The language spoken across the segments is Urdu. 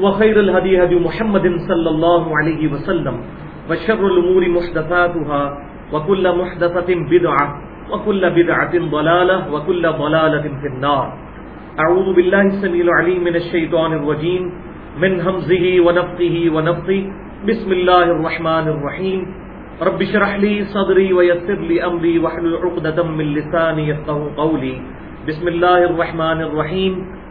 وخير الهدي هدي محمد صلى الله عليه وسلم وشر الأمور محدثاتها وكل محدثة بدعة وكل بدعة ضلالة وكل ضلالة في النار. أعوذ بالله السميع العليم من الشيطان الرجيم. من همزه ونفقه ونفقه. بسم الله الرحمن الرحيم. رب اشرح لي صدري ويسر لي أمري واحلل عقدة من لساني يفقهوا قولي. بسم الله الرحمن الرحيم.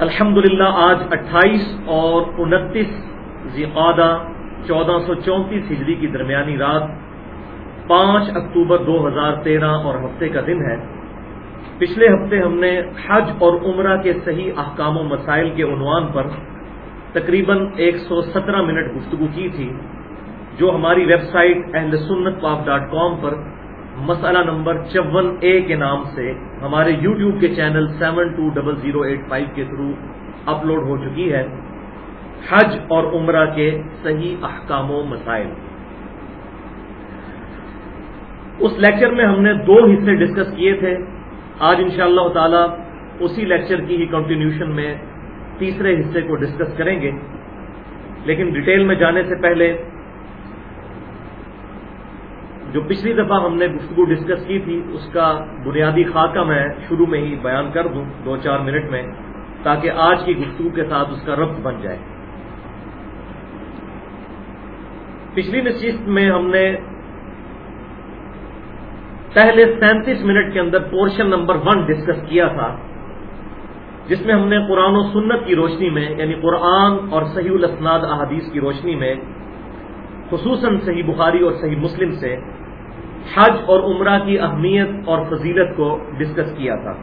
الحمدللہ، آج اٹھائیس اور انتیس ذیقادہ چودہ سو چونتیس ہجری کی درمیانی رات پانچ اکتوبر دو ہزار تیرہ اور ہفتے کا دن ہے۔ پچھلے ہفتے ہم نے حج اور عمرہ کے صحیح احکام و مسائل کے عنوان پر تقریباً ایک سو سترہ منٹ گفتگو کی تھی، جو ہماری ویب سائٹ اہل سنت پاپ ڈاٹ کام پر مسئلہ نمبر چون اے کے نام سے ہمارے یوٹیوب کے channel seven two double zero eight five کے تھرو اپلوڈ ہو چکی ہے۔ حج اور عمرہ کے صحیح احکام و مسائل۔ اس لیکچر میں ہم نے دو حصے ڈسکس کیے تھے۔ آج ان شاء اللہ تعالی اسی لیکچر کی ہی کنٹینیوشن میں تیسرے حصے کو ڈسکس کریں گے۔ لیکن ڈیٹیل میں جانے سے پہلے جو پچھلی دفعہ ہم نے گفتگو ڈسکس کی تھی، اس کا بنیادی خاکہ میں شروع میں ہی بیان کر دوں، دو چار منٹ میں، تاکہ آج کی گفتگو کے ساتھ اس کا ربط بن جائے۔ پچھلی نشست میں ہم نے پہلے سینتیس منٹ کے اندر پورشن نمبر ون ڈسکس کیا تھا، جس میں ہم نے قرآن و سنت کی روشنی میں یعنی قرآن اور صحیح الاسناد احادیث کی روشنی میں، خصوصاً صحیح بخاری اور صحیح مسلم سے حج اور عمرہ کی اہمیت اور فضیلت کو ڈسکس کیا تھا۔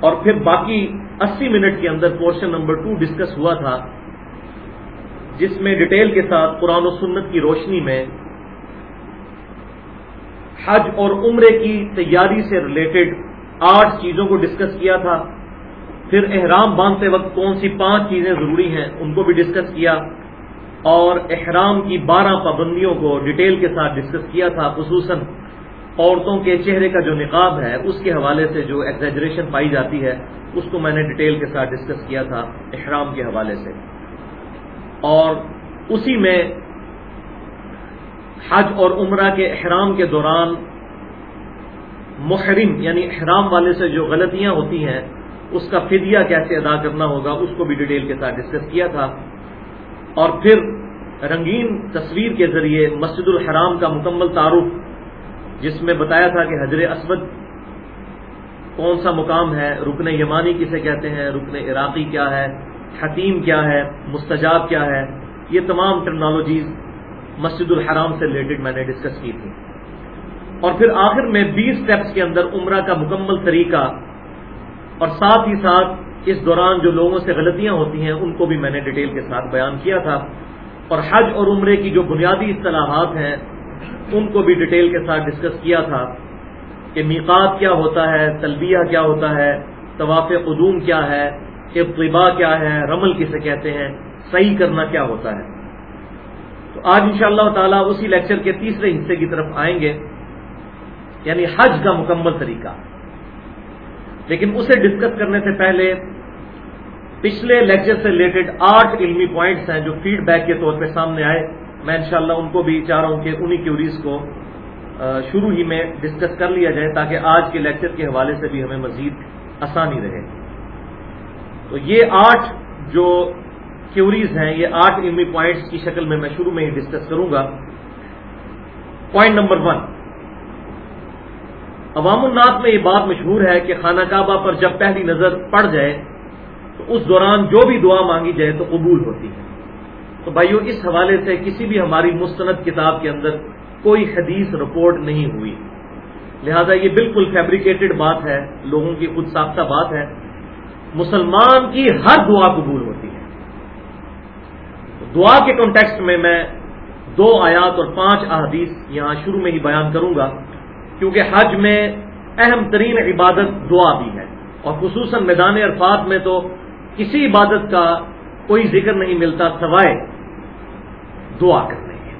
اور پھر باقی اسی منٹ کے اندر پورشن نمبر ٹو ڈسکس ہوا تھا، جس میں ڈیٹیل کے ساتھ قرآن و سنت کی روشنی میں حج اور عمرے کی تیاری سے ریلیٹڈ آٹھ چیزوں کو ڈسکس کیا تھا۔ پھر احرام باندھتے وقت کون سی پانچ چیزیں ضروری ہیں، ان کو بھی ڈسکس کیا۔ اور احرام کی بارہ پابندیوں کو ڈیٹیل کے ساتھ ڈسکس کیا تھا، خصوصاً عورتوں کے چہرے کا جو نقاب ہے، اس کے حوالے سے جو ایگزیجریشن پائی جاتی ہے، اس کو میں نے ڈیٹیل کے ساتھ ڈسکس کیا تھا احرام کے حوالے سے۔ اور اسی میں حج اور عمرہ کے احرام کے دوران محرم یعنی احرام والے سے جو غلطیاں ہوتی ہیں، اس کا فدیہ کیسے ادا کرنا ہوگا، اس کو بھی ڈیٹیل کے ساتھ ڈسکس کیا تھا۔ اور پھر رنگین تصویر کے ذریعے مسجد الحرام کا مکمل تعارف، جس میں بتایا تھا کہ حضر اسود کون سا مقام ہے، رکن یمانی کسے کہتے ہیں، رکن عراقی کیا ہے حتیم کیا ہے، مستجاب کیا ہے، یہ تمام ٹیکنالوجیز مسجد الحرام سے ریلیٹڈ میں نے ڈسکس کی تھی۔ اور پھر آخر میں بیس اسٹیپس کے اندر عمرہ کا مکمل طریقہ اور ساتھ ہی ساتھ اس دوران جو لوگوں سے غلطیاں ہوتی ہیں، ان کو بھی میں نے ڈیٹیل کے ساتھ بیان کیا تھا۔ اور حج اور عمرے کی جو بنیادی اصطلاحات ہیں، ان کو بھی ڈیٹیل کے ساتھ ڈسکس کیا تھا کہ میقات کیا ہوتا ہے، تلبیہ کیا ہوتا ہے، طواف قدوم کیا ہے ابتبا کیا ہے رمل کسے کہتے ہیں، صحیح کرنا کیا ہوتا ہے۔ تو آج ان شاء اللہ تعالیٰ اسی لیکچر کے تیسرے حصے کی طرف آئیں گے یعنی حج کا مکمل طریقہ۔ لیکن اسے ڈسکس کرنے سے پہلے پچھلے لیکچر سے ریلیٹڈ آٹھ علمی پوائنٹس ہیں جو فیڈ بیک کے طور پہ سامنے آئے۔ میں انشاءاللہ ان کو بھی چاہ رہا ہوں کہ انہی کیوریز کو شروع ہی میں ڈسکس کر لیا جائے تاکہ آج کے لیکچر کے حوالے سے بھی ہمیں مزید آسانی رہے۔ تو یہ آٹھ جو تھیوریز ہیں، یہ آٹھ علمی پوائنٹس کی شکل میں میں شروع میں ہی ڈسکس کروں گا۔ پوائنٹ نمبر ون عوام الناس میں یہ بات مشہور ہے کہ خانہ کعبہ پر جب پہلی نظر پڑ جائے، تو اس دوران جو بھی دعا مانگی جائے تو قبول ہوتی ہے۔ تو بھائیو، اس حوالے سے کسی بھی ہماری مستند کتاب کے اندر کوئی حدیث رپورٹ نہیں ہوئی۔ لہذا یہ بالکل فیبریکیٹڈ بات ہے، لوگوں کی خود ساختہ بات ہے۔ مسلمان کی ہر دعا قبول ہوتی ہے۔ دعا کے کانٹیکسٹ میں میں دو آیات اور پانچ احادیث یہاں شروع میں ہی بیان کروں گا۔ کیونکہ حج میں اہم ترین عبادت دعا بھی ہے۔ اور خصوصاً میدان عرفات میں تو کسی عبادت کا کوئی ذکر نہیں ملتا سوائے دعا کرنے کے۔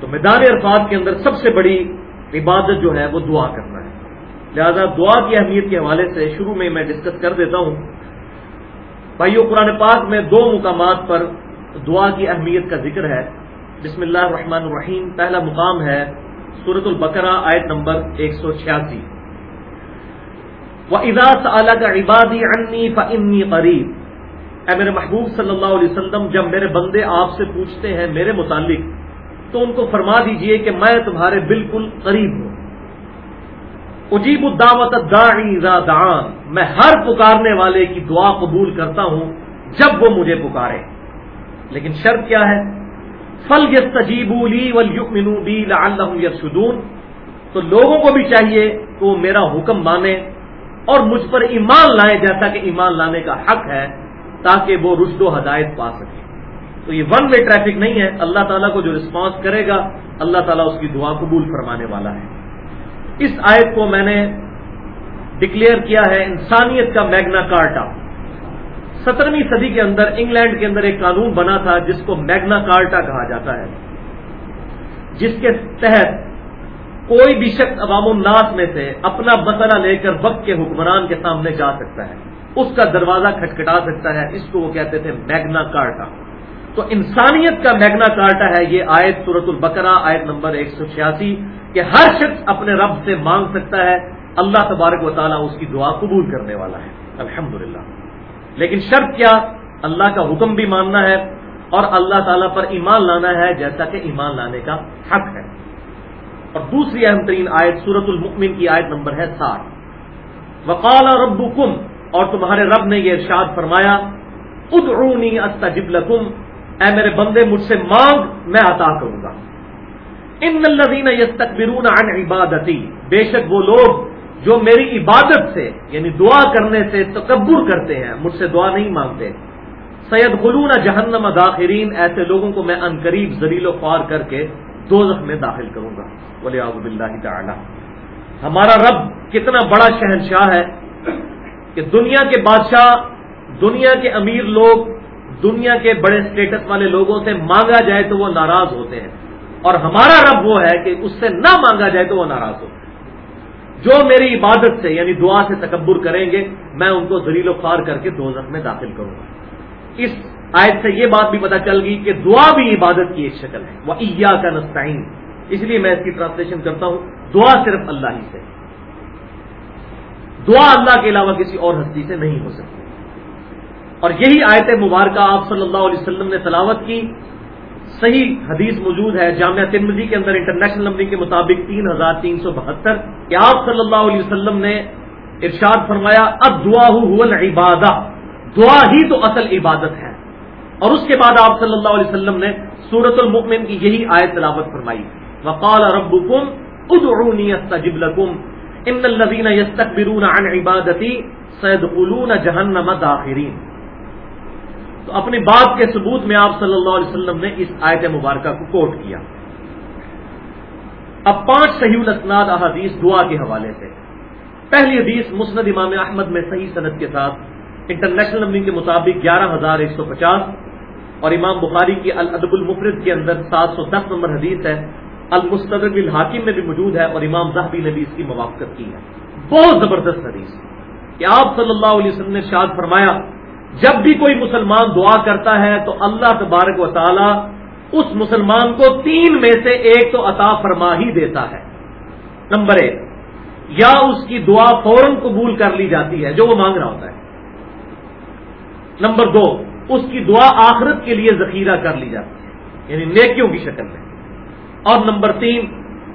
تو میدان عرفات کے اندر سب سے بڑی عبادت جو ہے وہ دعا کرنا ہے۔ لہذا دعا کی اہمیت کے حوالے سے شروع میں میں ڈسکس کر دیتا ہوں۔ بھائیو، قرآن پاک میں دو مقامات پر دعا کی اہمیت کا ذکر ہے۔ بسم اللہ الرحمن الرحیم، پہلا مقام ہے سورت البقرہ آیت نمبر ایک سو چھیاسی۔ وہ اداس کا عبادی فنی قریب اے میرے محبوب صلی اللہ علیہ وسلم، جب میرے بندے آپ سے پوچھتے ہیں میرے متعلق، تو ان کو فرما دیجیے کہ میں تمہارے بالکل قریب ہوں۔ اجیب الدعوت داعی دعان۔ میں ہر پکارنے والے کی دعا قبول کرتا ہوں جب وہ مجھے پکارے۔ لیکن شرط کیا ہے؟ فل یس تجیبولی ولی یسدون تو لوگوں کو بھی چاہیے کہ وہ میرا حکم مانے اور مجھ پر ایمان لائیں جیسا کہ ایمان لانے کا حق ہے، تاکہ وہ رشد و ہدایت پا سکے۔ تو یہ ون وے ٹریفک نہیں ہے۔ اللہ تعالیٰ کو جو رسپانس کرے گا، اللہ تعالیٰ اس کی دعا قبول فرمانے والا ہے۔ اس آیت کو میں نے ڈکلیئر کیا ہے، انسانیت کا میگنا کارٹا سترویں صدی کے اندر انگلینڈ کے اندر ایک قانون بنا تھا جس کو میگنا کارٹا کہا جاتا ہے۔ جس کے تحت کوئی بھی شخص عوام الناس میں سے اپنا مسئلہ لے کر وقت کے حکمران کے سامنے جا سکتا ہے۔ اس کا دروازہ کھٹکھٹا سکتا ہے۔ اس کو وہ کہتے تھے میگنا کارٹا۔ تو انسانیت کا میگنا کارٹا ہے یہ آیت سورت البقرہ، آیت نمبر ایک سو چھیاسی، کہ ہر شخص اپنے رب سے مانگ سکتا ہے۔ اللہ تبارک و تعالیٰ اس کی دعا قبول کرنے والا ہے۔ الحمد لیکن شرط کیا؟ اللہ کا حکم بھی ماننا ہے اور اللہ تعالیٰ پر ایمان لانا ہے جیسا کہ ایمان لانے کا حق ہے۔ اور دوسری اہم ترین آیت سورت المکمن کی آیت نمبر ہے ساٹھ۔ وقال رب اور تمہارے رب نے یہ ارشاد فرمایا، ادعونی استجب لکم، اے میرے بندے، مجھ سے مانگ میں عطا کروں گا۔ ان الذین یستکبرون عن عبادتی، بے شک وہ لوگ جو میری عبادت سے یعنی دعا کرنے سے تکبر کرتے ہیں، مجھ سے دعا نہیں مانگتے۔ سید خلون جہنم داخرین، ایسے لوگوں کو میں ان قریب زلیل و خوار کر کے دو میں داخل کروں گا۔ بولے آب اللہ تعالی۔ ہمارا رب کتنا بڑا شہنشاہ ہے کہ دنیا کے بادشاہ، دنیا کے امیر لوگ، دنیا کے بڑے اسٹیٹس والے لوگوں سے مانگا جائے تو وہ ناراض ہوتے ہیں۔ اور ہمارا رب وہ ہے کہ اس سے نہ مانگا جائے تو وہ ناراض ہو جو میری عبادت سے یعنی دعا سے تکبر کریں گے، میں ان کو زلیل و خوار کر کے دو میں داخل کروں گا۔ اس آیت سے یہ بات بھی پتا چل گئی کہ دعا بھی عبادت کی ایک شکل ہے۔ وہ عیا کا نسطین اس لیے میں اس کی ٹرانسلیشن کرتا ہوں۔ دعا صرف اللہ ہی سے۔ دعا اللہ کے علاوہ کسی اور ہستی سے نہیں ہو سکتی۔ اور یہی آیت مبارکہ آپ صلی اللہ علیہ وسلم نے تلاوت کی۔ صحیح حدیث موجود ہے، جامعہ ترمزی کے اندر انٹرنیشنل نمبر کے مطابق تین ہزار تین سو بہتر۔ کہ آپ صلی اللہ علیہ وسلم نے ارشاد فرمایا اب دعا عبادہ دعا ہی تو اصل عبادت ہے۔ اور اس کے بعد آپ صلی اللہ علیہ وسلم نے سورت المؤمن کی یہی آیت تلاوت فرمائی۔ وقال ربكم ادعوني استجب لكم ان الذين يستكبرون عن عبادتي سيدخلون جهنم داخرين تو اپنی بات کے ثبوت میں آپ صلی اللہ علیہ وسلم نے اس آیت مبارکہ کو کوٹ کیا۔ اب پانچ صحیح الاسناد احادیث دعا کے حوالے سے۔ پہلی حدیث مسند امام احمد میں صحیح صنعت کے ساتھ، انٹرنیشنل نمبر کے مطابق گیارہ ہزار ایک سو پچاس اور امام بخاری کی الادب المفرد کے اندر سات سو دس نمبر حدیث ہے۔ المستدرک الحاکم میں بھی موجود ہے اور امام زہبی نے بھی اس کی موافقت کی ہے۔ بہت زبردست حدیث۔ کہ آپ صلی اللہ علیہ وسلم نے شاد فرمایا جب بھی کوئی مسلمان دعا کرتا ہے تو اللہ تبارک و تعالی اس مسلمان کو تین میں سے ایک تو عطا فرما ہی دیتا ہے۔ نمبر ایک، یا اس کی دعا فوراً قبول کر لی جاتی ہے، جو وہ مانگ رہا ہوتا ہے۔ نمبر دو، اس کی دعا آخرت کے لیے ذخیرہ کر لی جاتی ہے یعنی نیکیوں کی شکل میں۔ اور نمبر تین،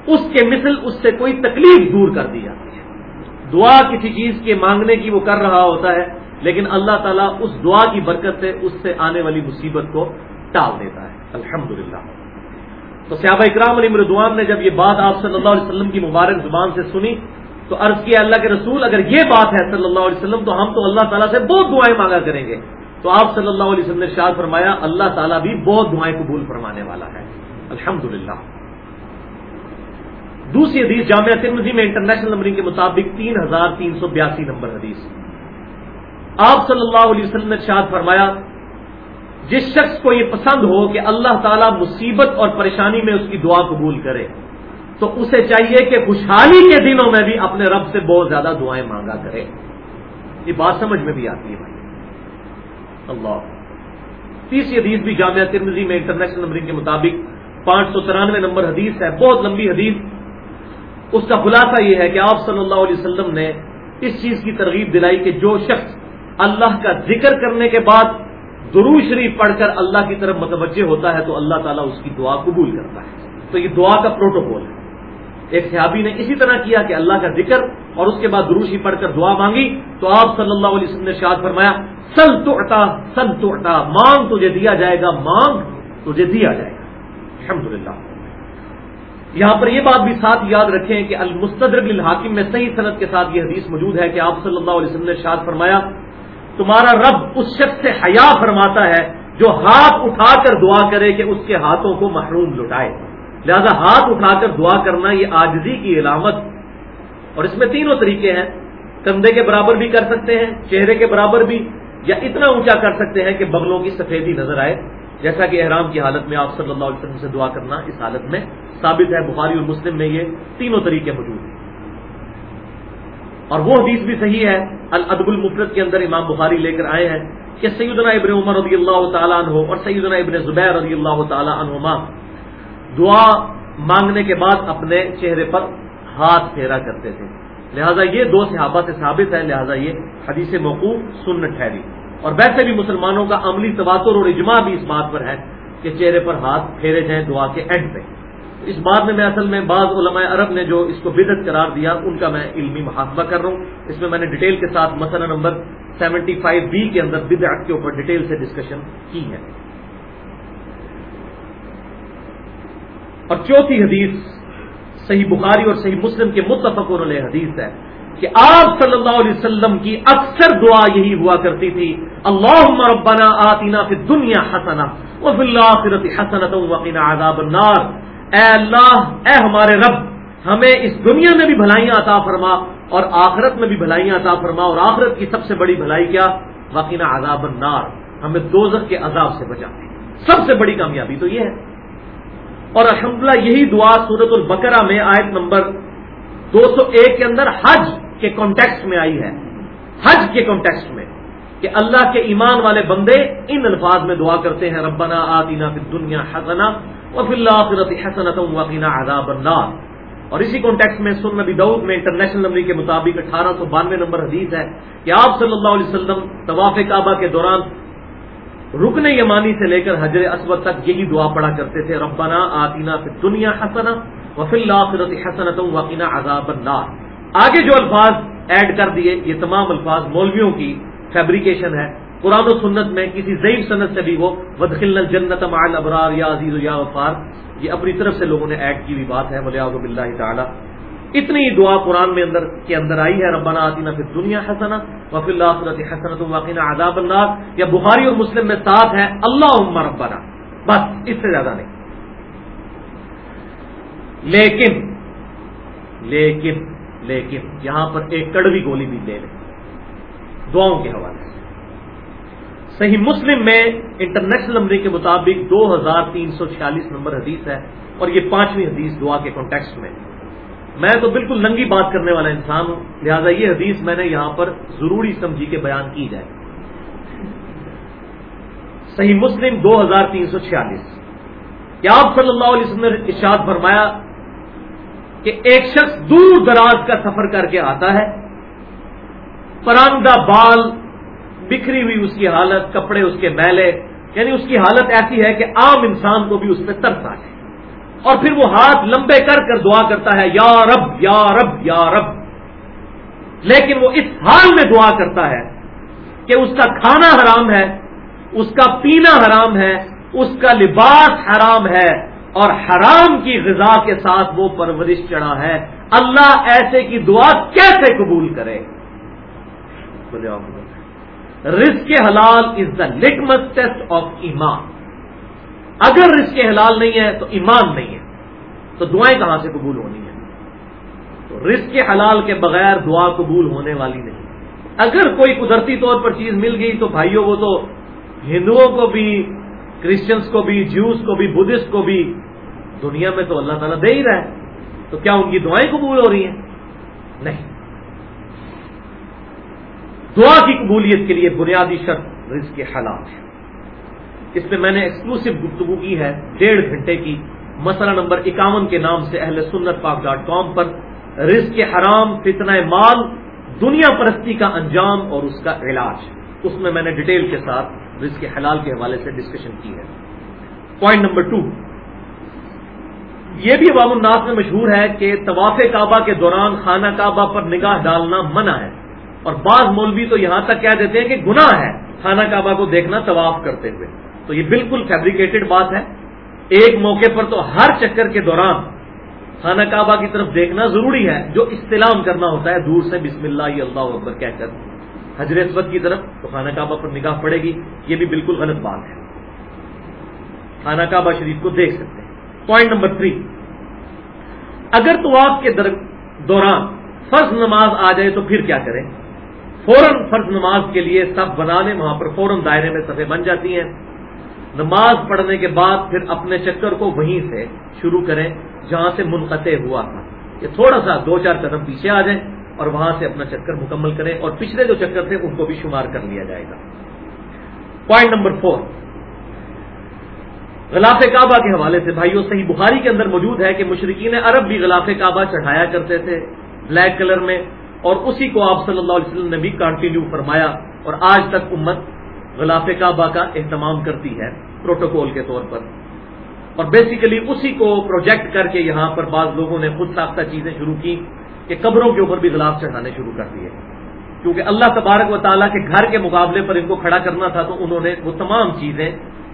اس کے مثل اس سے کوئی تکلیف دور کر دی جاتی ہے۔ دعا کسی چیز کے مانگنے کی وہ کر رہا ہوتا ہے لیکن اللہ تعالیٰ اس دعا کی برکت سے اس سے آنے والی مصیبت کو ٹال دیتا ہے۔ الحمد تو صحابہ اکرام علی مردوان نے جب یہ بات آپ صلی اللہ علیہ وسلم کی مبارک زبان سے سنی تو عرض کیا اللہ کے رسول، اگر یہ بات ہے صلی اللہ علیہ وسلم، تو ہم تو اللہ تعالیٰ سے بہت دعائیں مانگا کریں گے۔ تو آپ صلی اللہ علیہ وسلم نے شاد فرمایا، اللہ تعالیٰ بھی بہت دعائیں قبول فرمانے والا ہے۔ الحمد دوسری حدیث جامعہ ترمزی میں انٹرنیشنل نمبرنگ کے مطابق تین ہزار تین سو بیاسی نمبر حدیث۔ آپ صلی اللہ علیہ وسلم نے شاد فرمایا، جس شخص کو یہ پسند ہو کہ اللہ تعالیٰ مصیبت اور پریشانی میں اس کی دعا قبول کرے، تو اسے چاہیے کہ خوشحالی کے دنوں میں بھی اپنے رب سے بہت زیادہ دعائیں مانگا کرے۔ یہ بات سمجھ میں بھی آتی ہے بھائی۔ اللہ۔ تیسری حدیث بھی جامعہ ترمزی میں انٹرنیشنل نمبرنگ کے مطابق پانچ سو ترانوے نمبر حدیث ہے، بہت لمبی حدیث۔ اس کا خلاصہ یہ ہے کہ آپ صلی اللہ علیہ وسلم نے اس چیز کی ترغیب دلائی کہ جو شخص اللہ کا ذکر کرنے کے بعد درو شریف پڑھ کر اللہ کی طرف متوجہ ہوتا ہے تو اللہ تعالیٰ اس کی دعا قبول کرتا ہے۔ تو یہ دعا کا پروٹوکول ہے۔ ایک صحابی نے اسی طرح کیا کہ اللہ کا ذکر اور اس کے بعد دروشی پڑھ کر دعا مانگی تو آپ صلی اللہ علیہ وسلم نے شاد فرمایا، سل تو اٹا سل تو اٹا مانگ تجھے دیا جائے گا، مانگ تجھے دیا جائے گا۔ الحمد یہاں پر یہ بات بھی ساتھ یاد رکھیں کہ المستدرک الحاکم میں صحیح صنعت کے ساتھ یہ حدیث موجود ہے کہ آپ صلی اللہ علیہ وسلم نے شاد فرمایا تمہارا رب اس شخص سے حیا فرماتا ہے جو ہاتھ اٹھا کر دعا کرے کہ اس کے ہاتھوں کو محروم لٹائے۔ لہذا ہاتھ اٹھا کر دعا کرنا یہ آجزی کی علامت۔ اور اس میں تینوں طریقے ہیں۔ کندھے کے برابر بھی کر سکتے ہیں، چہرے کے برابر بھی، یا اتنا اونچا کر سکتے ہیں کہ بغلوں کی سفیدی نظر آئے۔ جیسا کہ احرام کی حالت میں آپ صلی اللہ علیہ وسلم سے دعا کرنا اس حالت میں ثابت ہے۔ بخاری اور مسلم میں یہ تینوں طریقے موجود ہیں۔ اور وہ حدیث بھی صحیح ہے العدب المفرت کے اندر امام بخاری لے کر آئے ہیں کہ سیدنا ابن عمر رضی اللہ تعالیٰ عنہ اور سیدنا ابن زبیر رضی اللہ تعالیٰ عنہما دعا مانگنے کے بعد اپنے چہرے پر ہاتھ پھیرا کرتے تھے۔ لہذا یہ دو صحابہ سے ثابت ہے، لہذا یہ حدیث موقوف سن ٹھہری اور ویسے بھی مسلمانوں کا عملی تواتر اور اجماع بھی اس بات پر ہے کہ چہرے پر ہاتھ پھیرے جائیں، دعا کے اینڈ پہ۔ اس بات میں میں اصل میں بعض علماء عرب نے جو اس کو بدت قرار دیا، ان کا میں علمی محاسبہ کر رہا ہوں۔ اس میں میں نے ڈیٹیل کے ساتھ مسئلہ نمبر سیونٹی فائیو بی کے اندر بدعت کے اوپر ڈیٹیل سے ڈسکشن کی ہے۔ اور چوتھی حدیث صحیح بخاری اور صحیح مسلم کے متفق علیہ حدیث ہے کہ آپ صلی اللہ علیہ وسلم کی اکثر دعا یہی ہوا کرتی تھی اللہ ربنا آتینا فی دنیا حسنا وفی الاخرت حسنت وقنا عذاب النار. اے اللہ، اے ہمارے رب، ہمیں اس دنیا میں بھی بھلائیاں عطا فرما اور آخرت میں بھی بھلائیاں عطا فرما اور آخرت کی سب سے بڑی بھلائی کیا؟ وقینہ عذاب النار۔ ہمیں دوزخ کے عذاب سے بچا۔ سب سے بڑی کامیابی تو یہ ہے۔ اور الحمدللہ یہی دعا سورت البقرہ میں آیت نمبر دو سو ایک کے اندر حج کے کانٹیکس میں آئی ہے۔ حج کے کانٹیکس میں۔ کہ اللہ کے ایمان والے بندے ان الفاظ میں دعا کرتے ہیں، ربنا آتینا فی دنیا حسنا وفی اللہ حسنت وقینا عذاب النار۔ اور اسی کانٹیکس میں سن نبی دعود میں انٹرنیشنل نمبر کے مطابق اٹھارہ سو بانوے نمبر حدیث ہے کہ آپ صلی اللہ علیہ وسلم طواف کعبہ کے دوران رکن یمانی سے لے کر حجر اسود تک یہی دعا پڑا کرتے تھے، ربنا آتینا فی دنیا حسنا وفی اللہ حسنت وقینا عذاب النار۔ آگے جو الفاظ ایڈ کر دیے، یہ تمام الفاظ مولویوں کی فیبریکیشن ہے۔ قرآن و سنت میں کسی ضعیف صنعت سے بھی وہ ودخل جنت مال ابرار یا عزیز یا وفار یہ اپنی طرف سے لوگوں نے ایڈ کی ہوئی بات ہے ملیاض اللہ تعالیٰ۔ اتنی دعا قرآن میں اندر کے اندر آئی ہے، ربنا آتینا پھر دنیا حسنا وفی اللہ حسنت واقعہ عذاب اللہ یا بخاری اور مسلم میں ساتھ ہے اللہ عمر ربنا۔ بس، اس سے زیادہ نہیں۔ لیکن لیکن لیکن یہاں پر ایک کڑوی گولی بھی لے لیں۔ دعاؤں کے حوالے سے۔ صحیح مسلم میں انٹرنیشنل نمبر کے مطابق دو ہزار تین سو چھیالیس نمبر حدیث ہے اور یہ پانچویں حدیث دعا کے کانٹیکسٹ میں۔ میں تو بالکل ننگی بات کرنے والا انسان ہوں، لہذا یہ حدیث میں نے یہاں پر ضروری سمجھی کے بیان کی جائے۔ صحیح مسلم دو ہزار تین سو چھیالیس۔ کیا آپ صلی اللہ علیہ وسلم نے ارشاد فرمایا کہ ایک شخص دور دراز کا سفر کر کے آتا ہے؟ پراندہ بال بکھری ہوئی اس کی حالت، کپڑے اس کے میلے یعنی اس کی حالت ایسی ہے کہ عام انسان کو بھی اس پہ ترس آ جائے۔ اور پھر وہ ہاتھ لمبے کر کر دعا کرتا ہے، یا رب یا رب یا رب۔ لیکن وہ اس حال میں دعا کرتا ہے کہ اس کا کھانا حرام ہے، اس کا پینا حرام ہے، اس کا لباس حرام ہے اور حرام کی غذا کے ساتھ وہ پرورش چڑھا ہے۔ اللہ ایسے کی دعا کیسے قبول کرے؟ رزق حلال is the litmus test of ایمان۔ اگر رزق حلال نہیں ہے تو ایمان نہیں ہے۔ تو دعائیں کہاں سے قبول ہونی ہیں؟ تو رزق حلال کے بغیر دعا قبول ہونے والی نہیں۔ اگر کوئی قدرتی طور پر چیز مل گئی تو بھائیوں وہ تو ہندوؤں کو بھی کرسچنس کو بھی جوس کو بھی، بدھسٹ کو بھی دنیا میں تو اللہ تعالیٰ دے ہی رہا ہے۔ تو کیا ان کی دعائیں قبول ہو رہی ہیں؟ نہیں۔ دعا کی قبولیت کے لیے بنیادی شرط رزق کے حالات ہے اس میں میں نے ایکسکلوسو گفتگو کی ہے ڈیڑھ گھنٹے کی۔ مسئلہ نمبر اکاون کے نام سے اہل سنت پاک ڈاٹ کام پر رزق کے حرام فتنہ مال دنیا پرستی کا انجام اور اس کا علاج۔ اس میں میں نے ڈیٹیل کے ساتھ رزق کے حلال کے حوالے سے ڈسکشن کی ہے۔ پوائنٹ نمبر ٹو یہ بھی عوام الناس میں مشہور ہے کہ طواف کعبہ کے دوران خانہ کعبہ پر نگاہ ڈالنا منع ہے۔ اور بعض مولوی تو یہاں تک کہہ دیتے ہیں کہ گناہ ہے خانہ کعبہ کو دیکھنا طواف کرتے ہوئے۔ تو یہ بالکل فیبریکیٹڈ بات ہے۔ ایک موقع پر تو ہر چکر کے دوران خانہ کعبہ کی طرف دیکھنا ضروری ہے، جو استلام کرنا ہوتا ہے، دور سے بسم اللہ اللہ اکبر کہہ کر۔ حضرت کی طرف تو خانہ کعبہ پر نگاہ پڑے گی، یہ بھی بالکل غلط بات ہے۔ خانہ کعبہ شریف کو دیکھ سکتے ہیں۔ پوائنٹ نمبر تھری اگر تو آپ کے دوران فرض نماز آ جائے تو پھر کیا کریں؟ فوراً فرض نماز کے لیے سب بنا لیں وہاں پر فوراً دائرے میں صفحے بن جاتی ہیں۔ نماز پڑھنے کے بعد پھر اپنے چکر کو وہیں سے شروع کریں، جہاں سے منقطع ہوا تھا۔ یہ تھوڑا سا دو چار قدم پیچھے آ جائیں اور وہاں سے اپنا چکر مکمل کریں اور پچھلے جو چکر تھے ان کو بھی شمار کر لیا جائے گا۔ پوائنٹ نمبر فور غلاف کعبہ کے حوالے سے بھائیوں صحیح بخاری کے اندر موجود ہے کہ مشرقین عرب بھی غلاف کعبہ چڑھایا کرتے تھے، بلیک کلر میں اور اسی کو آپ صلی اللہ علیہ وسلم نے بھی کنٹینیو فرمایا اور آج تک امت غلاف کعبہ کا اہتمام کرتی ہے پروٹوکول کے طور پر۔ اور بیسیکلی اسی کو پروجیکٹ کر کے یہاں پر بعض لوگوں نے خود ساختہ چیزیں شروع کی کہ قبروں کے اوپر بھی غلاف چڑھانے شروع کر دیے۔ کیونکہ اللہ تبارک و تعالیٰ کے گھر کے مقابلے پر ان کو کھڑا کرنا تھا تو انہوں نے وہ تمام چیزیں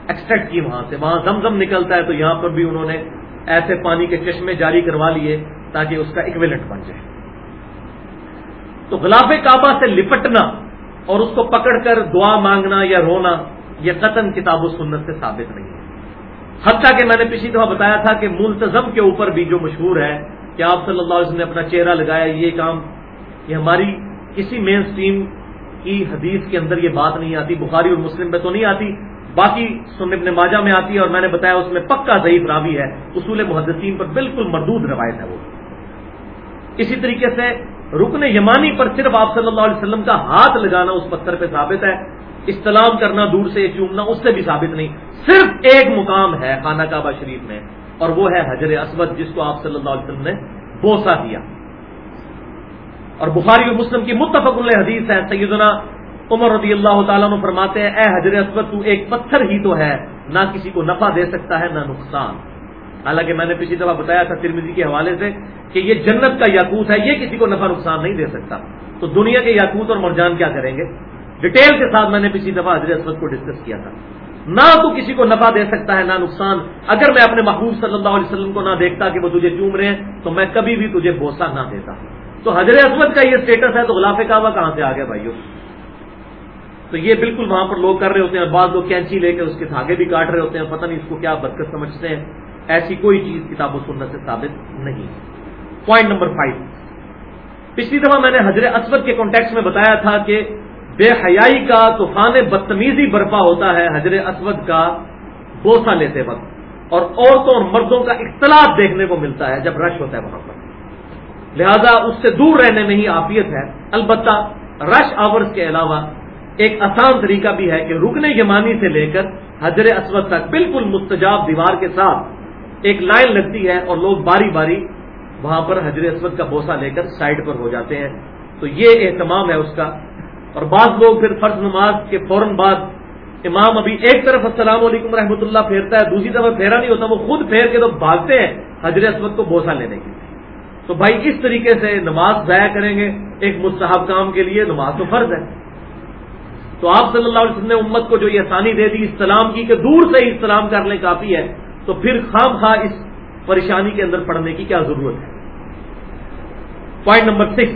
ایکسٹریکٹ کی وہاں سے۔ وہاں زمزم نکلتا ہے تو یہاں پر بھی انہوں نے ایسے پانی کے چشمے جاری کروا لیے تاکہ اس کا اکویلنٹ بن جائے۔ تو غلاف کعبہ سے لپٹنا اور اس کو پکڑ کر دعا مانگنا یا رونا، یہ قطن کتاب و سنت سے ثابت نہیں ہے۔ حتیٰ کہ میں نے پچھلی دفعہ بتایا تھا کہ ملتظم کے اوپر بھی جو مشہور ہے کہ آپ صلی اللہ علیہ وسلم نے اپنا چہرہ لگایا، یہ کام یہ ہماری کسی مین اسٹریم کی حدیث کے اندر یہ بات نہیں آتی، بخاری اور مسلم میں تو نہیں آتی، باقی سن ابن ماجہ میں آتی ہے اور میں نے بتایا اس میں پکا ضعیف راوی ہے، اصول محدثین پر بالکل مردود روایت ہے وہ۔ اسی طریقے سے رکن یمانی پر صرف آپ صلی اللہ علیہ وسلم کا ہاتھ لگانا اس پتھر پہ ثابت ہے، استلام کرنا دور سے چومنا اس سے بھی ثابت نہیں۔ صرف ایک مقام ہے خانہ کعبہ شریف میں، اور وہ ہے حجر اسود جس کو آپ صلی اللہ علیہ وسلم نے بوسا دیا۔ اور بخاری و مسلم کی متفق اللہ حدیث ہے سیدنا عمر رضی اللہ تعالیٰ نے فرماتے ہیں، اے حضر اسود تو ایک پتھر ہی تو ہے، نہ کسی کو نفع دے سکتا ہے، نہ نقصان۔ حالانکہ میں نے پچھلی دفعہ بتایا تھا ترمیزی کے حوالے سے کہ یہ جنت کا یاقوت ہے، یہ کسی کو نفع نقصان نہیں دے سکتا۔ تو دنیا کے یاقوت اور مرجان کیا کریں گے؟ ڈیٹیل کے ساتھ میں نے پچھلی دفعہ حضرت اسود کو ڈسکس کیا تھا۔ نہ تو کسی کو نفع دے سکتا ہے، نہ نقصان۔ اگر میں اپنے محبوب صلی اللہ علیہ وسلم کو نہ دیکھتا کہ وہ تجھے چوم رہے ہیں، تو میں کبھی بھی تجھے بوسا نہ دیتا۔ تو حضرت اسود کا یہ اسٹیٹس ہے، تو غلاف کعبہ کہاں سے آ گیا بھائیوں تو یہ بالکل وہاں پر لوگ کر رہے ہوتے ہیں بعض لوگ کینچی لے کے اس کے دھاگے بھی کاٹ رہے ہوتے ہیں، پتہ نہیں اس کو کیا برکت سمجھتے ہیں ایسی کوئی چیز کتاب و سننے سے ثابت نہیں۔ پوائنٹ نمبر فائیو پچھلی دفعہ میں نے حضرت اسود کے کانٹیکس میں بتایا تھا کہ بے حیائی کا طوفان بدتمیزی برپا ہوتا ہے، حضرت اسود کا بوسا لیتے وقت۔ اور عورتوں اور مردوں کا اختلاف دیکھنے کو ملتا ہے جب رش ہوتا ہے وہاں پر۔ لہذا اس سے دور رہنے میں ہی آفیت ہے۔ البتہ رش آورز کے علاوہ ایک آسان طریقہ بھی ہے کہ رکنے یمانی سے لے کر حضر اسود تک بالکل مستجاب دیوار کے ساتھ ایک لائن لگتی ہے اور لوگ باری باری وہاں پر حضر اسود کا بوسا لے کر سائڈ پر ہو جاتے ہیں۔ تو یہ اہتمام ہے اس کا۔ اور بعض لوگ پھر فرض نماز کے فوراً بعد امام ابھی ایک طرف السلام علیکم رحمۃ اللہ پھیرتا ہے، دوسری طرف پھیرا نہیں ہوتا، وہ خود پھیر کے تو بھاگتے ہیں حضرت اسود کو بوسا لینے کے لیے۔ تو بھائی اس طریقے سے نماز ضائع کریں گے ایک مستحب کام کے لیے، نماز تو فرض ہے۔ تو آپ صلی اللہ علیہ وسلم نے امت کو جو یہ آسانی دے دی، اسلام کی کہ دور سے ہی اسلام کر لیں، کافی ہے۔ تو پھر خام خواہ اس پریشانی کے اندر پڑنے کی کیا ضرورت ہے؟ پوائنٹ نمبر سکس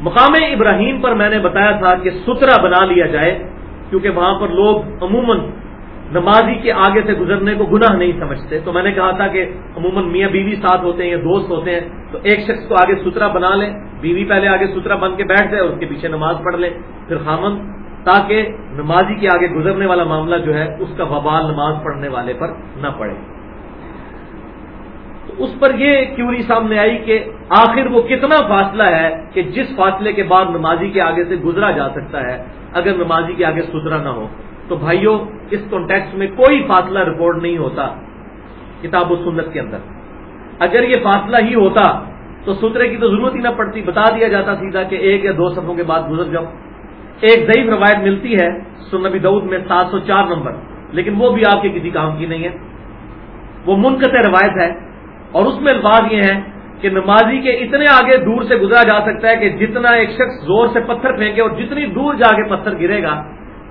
مقام ابراہیم پر میں نے بتایا تھا کہ سترا بنا لیا جائے، کیونکہ وہاں پر لوگ عموماً نمازی کے آگے سے گزرنے کو گناہ نہیں سمجھتے۔ تو میں نے کہا تھا کہ عموماً میاں بیوی ساتھ ہوتے ہیں یا دوست ہوتے ہیں، تو ایک شخص کو آگے سترا بنا لیں، بیوی پہلے آگے سترا بن کے بیٹھ جائے اور اس کے پیچھے نماز پڑھ لیں، پھر خامن تاکہ نمازی کے آگے گزرنے والا معاملہ جو ہے، اس کا وبال نماز پڑھنے والے پر نہ پڑے۔ تو اس پر یہ کیوری سامنے آئی کہ آخر وہ کتنا فاصلہ ہے کہ جس فاصلے کے بعد نمازی کے آگے سے گزرا جا سکتا ہے، اگر نمازی کے آگے سترا نہ ہو۔ تو بھائیوں اس کانٹیکس میں کوئی فاصلہ رپورٹ نہیں ہوتا کتاب و سنت کے اندر۔ اگر یہ فاصلہ ہی ہوتا تو سترے کی تو ضرورت ہی نہ پڑتی۔ بتا دیا جاتا سیدھا کہ ایک یا دو صفوں کے بعد گزر جاؤ۔ ایک ضعیف روایت ملتی ہے سنبی دعود میں سات سو چار نمبر، لیکن وہ بھی آپ کے کسی کام کی نہیں ہے۔ وہ منقطع روایت ہے اور اس میں الفاظ یہ ہیں کہ نمازی کے اتنے آگے دور سے گزرا جا سکتا ہے کہ جتنا ایک شخص زور سے پتھر پھینکے اور جتنی دور جا کے پتھر گرے گا،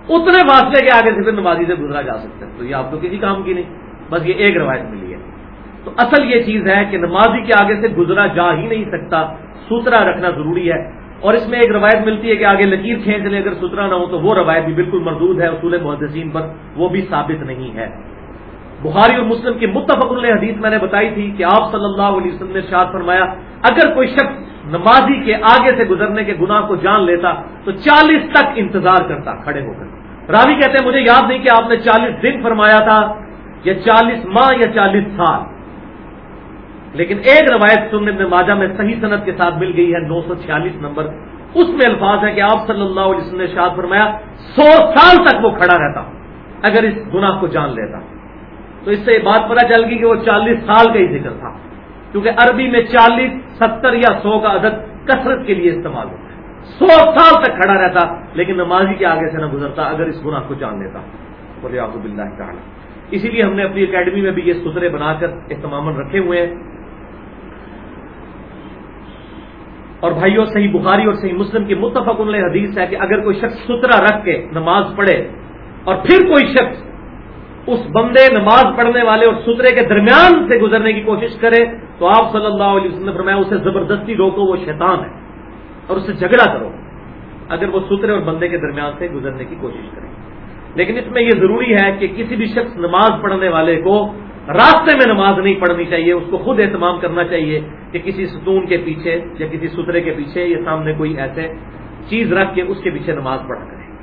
اتنے فاصلے کے آگے سے پھر نمازی سے گزرا جا سکتا ہے۔ تو یہ آپ کو کسی کام کی نہیں، بس یہ ایک روایت ملی ہے۔ تو اصل یہ چیز ہے کہ نمازی کے آگے سے گزرا جا ہی نہیں سکتا سترا رکھنا ضروری ہے۔ اور اس میں ایک روایت ملتی ہے کہ آگے لکیر کھینچ لیں، اگر سترا نہ ہو تو وہ روایت بھی بالکل مردود ہے، اصول محدثین پر وہ بھی ثابت نہیں ہے۔ بخاری اور مسلم کی متفق حدیث میں نے بتائی تھی کہ آپ صلی اللہ علیہ وسلم نے شاد فرمایا، اگر کوئی شخص نمازی کے آگے سے گزرنے کے گناہ کو جان لیتا تو چالیس تک انتظار کرتا، کھڑے ہو کر۔ راوی کہتے ہیں، مجھے یاد نہیں کہ آپ نے چالیس دن فرمایا تھا یا چالیس ماہ یا چالیس سال۔ لیکن ایک روایت سننے ابن ماجہ میں صحیح صنعت کے ساتھ مل گئی ہے، نو سو چھیالیس نمبر۔ اس میں الفاظ ہے کہ آپ صلی اللہ علیہ وسلم نے شاد فرمایا، سو سال تک وہ کھڑا رہتا، اگر اس گناہ کو جان لیتا۔ تو اس سے یہ بات پتہ چل گئی کہ وہ چالیس سال کا ہی ذکر تھا، کیونکہ عربی میں چالیس، ستر یا سو کا عدد کثرت کے لیے استعمال ہوتا ہے۔ سو سال تک کھڑا رہتا، لیکن نمازی کے آگے سے نہ گزرتا اگر اس گناہ کو جان لیتا۔ بولے آپ اللہ اسی لیے ہم نے اپنی اکیڈمی میں بھی یہ سترے بنا کر اہتمام رکھے ہوئے ہیں۔ اور بھائیوں صحیح بخاری اور صحیح مسلم کی متفق علیہ حدیث ہے کہ اگر کوئی شخص سترا رکھ کے نماز پڑھے اور پھر کوئی شخص اس بندے نماز پڑھنے والے اور سترے کے درمیان سے گزرنے کی کوشش کرے تو آپ صلی اللہ علیہ وسلم فرمایا، اسے زبردستی روکو، وہ شیطان ہے اور اس سے جھگڑا کرو اگر وہ سترے اور بندے کے درمیان سے گزرنے کی کوشش کرے۔ لیکن اس میں یہ ضروری ہے کہ کسی بھی شخص نماز پڑھنے والے کو راستے میں نماز نہیں پڑھنی چاہیے، اس کو خود اہتمام کرنا چاہیے کہ کسی ستون کے پیچھے یا کسی سترے کے پیچھے یا سامنے کوئی ایسے چیز رکھ کے اس کے پیچھے نماز پڑھا کرے۔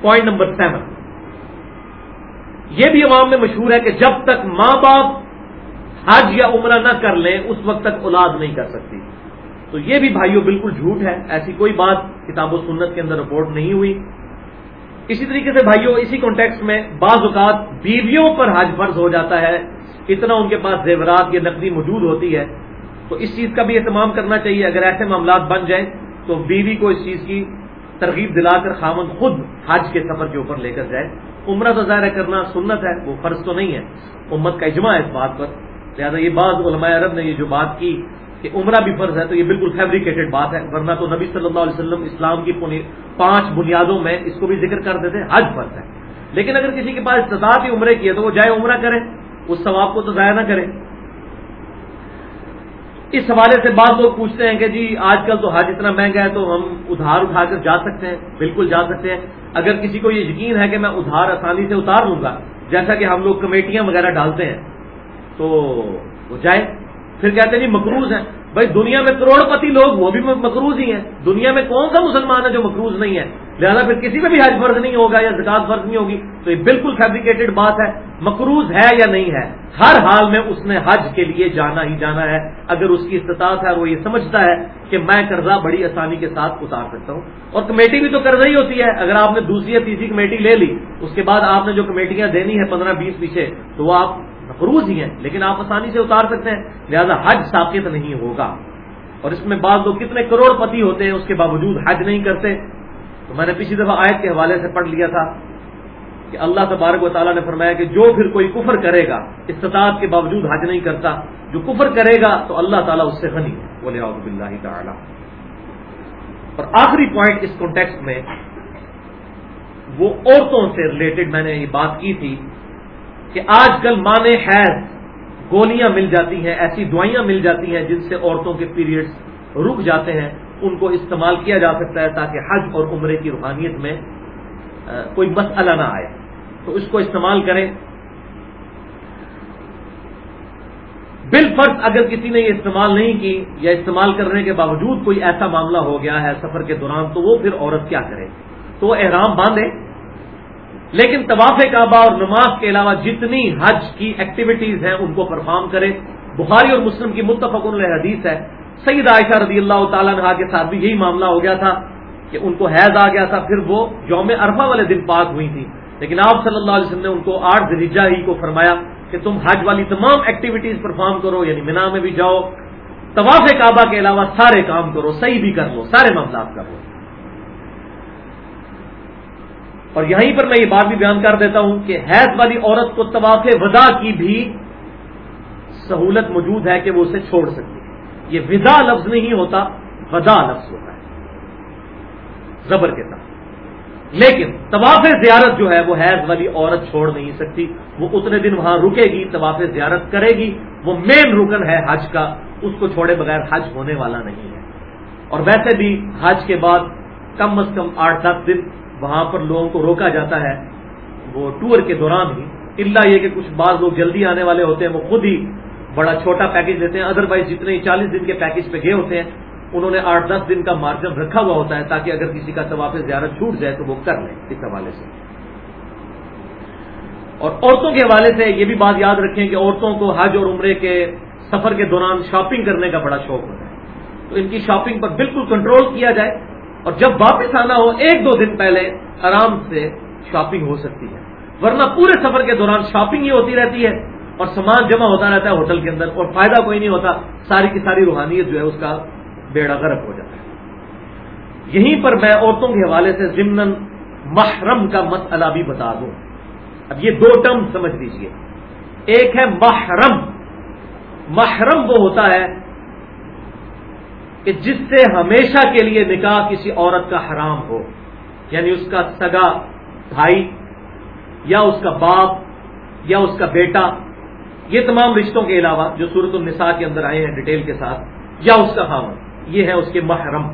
پوائنٹ نمبر سیون یہ بھی عوام میں مشہور ہے کہ جب تک ماں باپ حج یا عمرہ نہ کر لیں، اس وقت تک اولاد نہیں کر سکتی۔ تو یہ بھی بھائیوں بالکل جھوٹ ہے۔ ایسی کوئی بات کتاب و سنت کے اندر رپورٹ نہیں ہوئی۔ اسی طریقے سے بھائیوں اسی کانٹیکس میں بعض اوقات بیویوں پر حج فرض ہو جاتا ہے، اتنا ان کے پاس زیورات یا نقدی موجود ہوتی ہے، تو اس چیز کا بھی اہتمام کرنا چاہیے۔ اگر ایسے معاملات بن جائیں تو بیوی کو اس چیز کی ترغیب دلا کر خامن خود حج کے سفر کے اوپر لے کر جائے۔ عمرہ تو ظاہر کرنا سنت ہے، وہ فرض تو نہیں ہے۔ امت کا اجماع ہے اس بات پر۔ لہٰذا یہ بعض علماء عرب نے یہ جو بات کی کہ عمرہ بھی فرض ہے تو یہ بالکل فیبریکیٹڈ بات ہے، ورنہ تو نبی صلی اللہ علیہ وسلم اسلام کی پانچ بنیادوں میں اس کو بھی ذکر کر دیتے حج فرض ہے۔ لیکن اگر کسی کے پاس استطاعت ہی عمرے کی ہے تو وہ جائے عمرہ کرے، اس ثواب کو تو ضائع نہ کرے۔ اس حوالے سے بعض لوگ پوچھتے ہیں کہ جی آج کل تو حج اتنا مہنگا ہے تو ہم ادھار اٹھا کر جا سکتے ہیں۔ بالکل جا سکتے ہیں۔ اگر کسی کو یہ یقین ہے کہ میں ادھار آسانی سے اتار لوں گا، جیسا کہ ہم لوگ کمیٹیاں وغیرہ ڈالتے ہیں، تو وہ جائے پھر کہتے ہیں جی مقروض ہیں۔ بھائی دنیا میں کروڑ پتی لوگ وہ بھی مقروض ہی ہیں۔ دنیا میں کون سا مسلمان ہے جو مقروض نہیں ہے؟ لہٰذا پھر کسی میں بھی حج فرض نہیں ہوگا یا زکات فرض نہیں ہوگی، تو یہ بالکل فیبریکیٹڈ بات ہے، مقروض ہے یا نہیں ہے۔ ہر حال میں اس نے حج کے لیے جانا ہی جانا ہے۔ اگر اس کی استطاعت ہے اور وہ یہ سمجھتا ہے کہ میں قرضہ بڑی آسانی کے ساتھ اتار سکتا ہوں۔ اور کمیٹی بھی تو قرضہ ہی ہوتی ہے۔ اگر آپ نے دوسری یا تیسری کمیٹی لے لی، اس کے بعد آپ نے جو کمیٹیاں دینی ہے پندرہ بیس پیچھے، تو وہ آپ مقروض ہی ہیں، لیکن آپ آسانی سے اتار سکتے ہیں۔ لہذا حج ثابت نہیں ہوگا۔ اور اس میں بعض لوگ کتنے کروڑ پتی ہوتے ہیں، اس کے باوجود حج نہیں کرتے۔ تو میں نے پچھلی دفعہ آیت کے حوالے سے پڑھ لیا تھا کہ اللہ تبارک و تعالیٰ نے فرمایا کہ جو پھر کوئی کفر کرے گا، استطاعت کے باوجود حج نہیں کرتا۔ جو کفر کرے گا، تو اللہ تعالیٰ اس سے غنی بولے بلّہ تعالیٰ۔ اور آخری پوائنٹ اس کانٹیکس میں، وہ عورتوں سے ریلیٹڈ میں نے یہ بات کی تھی۔ کہ آج کل مانے حیض گولیاں مل جاتی ہیں، ایسی دوائیاں مل جاتی ہیں جن سے عورتوں کے پیریڈز رک جاتے ہیں۔ ان کو استعمال کیا جا سکتا ہے تاکہ حج اور عمرے کی روحانیت میں کوئی مسئلہ نہ آئے۔ تو اس کو استعمال کریں۔ بل فرض اگر کسی نے یہ استعمال نہیں کی یا استعمال کرنے کے باوجود کوئی ایسا معاملہ ہو گیا ہے سفر کے دوران، تو وہ پھر عورت کیا کرے؟ تو وہ احرام باندھے۔ لیکن طواف کعبہ اور نماز کے علاوہ جتنی حج کی ایکٹیویٹیز ہیں ان کو پرفارم کرے۔ بخاری اور مسلم کی متفق حدیث ہے۔ سعید عائشہ رضی اللہ تعالیٰ نے کے ساتھ بھی یہی معاملہ ہو گیا تھا کہ ان کو حیض آ گیا تھا۔ پھر وہ یوم عرفہ والے دن پاک ہوئی تھی۔ لیکن آپ صلی اللہ علیہ وسلم نے ان کو آٹھ دریجہ ہی کو فرمایا کہ تم حج والی تمام ایکٹیویٹیز پرفارم کرو یعنی مینا میں بھی جاؤ، طواف کعبہ کے علاوہ سارے کام کرو، صحیح بھی کر لو، سارے معاملات کر لو۔ اور یہیں پر میں یہ بات بھی بیان کر دیتا ہوں کہ حیض والی عورت کو طواف ودا کی بھی سہولت موجود ہے کہ وہ اسے چھوڑ سکتی ہے۔ یہ ودا لفظ نہیں ہوتا ودا لفظ ہوتا ہے۔ زبر کے ساتھ۔ لیکن طواف زیارت جو ہے، وہ حیض والی عورت چھوڑ نہیں سکتی۔ وہ اتنے دن وہاں رکے گی، طواف زیارت کرے گی۔ وہ مین رکن ہے حج کا، اس کو چھوڑے بغیر حج ہونے والا نہیں ہے۔ اور ویسے بھی حج کے بعد کم از کم آٹھ دس دن وہاں پر لوگوں کو روکا جاتا ہے۔ وہ ٹور کے دوران ہی اللہ یہ کہ کچھ بعض لوگ جلدی آنے والے ہوتے ہیں، وہ خود ہی بڑا چھوٹا پیکج دیتے ہیں۔ ادروائز جتنے چالیس دن کے پیکج پہ گئے ہوتے ہیں، انہوں نے آٹھ دس دن کا مارجن رکھا ہوا ہوتا ہے تاکہ اگر کسی کا طواف زیارت چھوٹ جائے تو وہ کر لیں اس حوالے سے۔ اور عورتوں کے حوالے سے یہ بھی بات یاد رکھیں کہ عورتوں کو حج اور عمرے کے سفر کے دوران شاپنگ کرنے کا بڑا شوق ہوتا ہے۔ تو ان کی شاپنگ پر بالکل کنٹرول کیا جائے۔ اور جب واپس آنا ہو ایک دو دن پہلے، آرام سے شاپنگ ہو سکتی ہے۔ ورنہ پورے سفر کے دوران شاپنگ ہی ہوتی رہتی ہے اور سامان جمع ہوتا رہتا ہے ہوٹل کے اندر اور فائدہ کوئی نہیں ہوتا، ساری کی ساری روحانیت جو ہے اس کا بیڑا غرق ہو جاتا ہے۔ یہیں پر میں عورتوں کے حوالے سے ضمن محرم کا مسئلہ بھی بتا دوں۔ اب یہ دو ٹرم سمجھ لیجیے ایک ہے محرم۔ محرم وہ ہوتا ہے کہ جس سے ہمیشہ کے لیے نکاح کسی عورت کا حرام ہو یعنی اس کا سگا بھائی یا اس کا باپ یا اس کا بیٹا، یہ تمام رشتوں کے علاوہ جو صورت النساء کے اندر آئے ہیں ڈیٹیل کے ساتھ، یا اس کا خامن یہ ہے اس کے محرم۔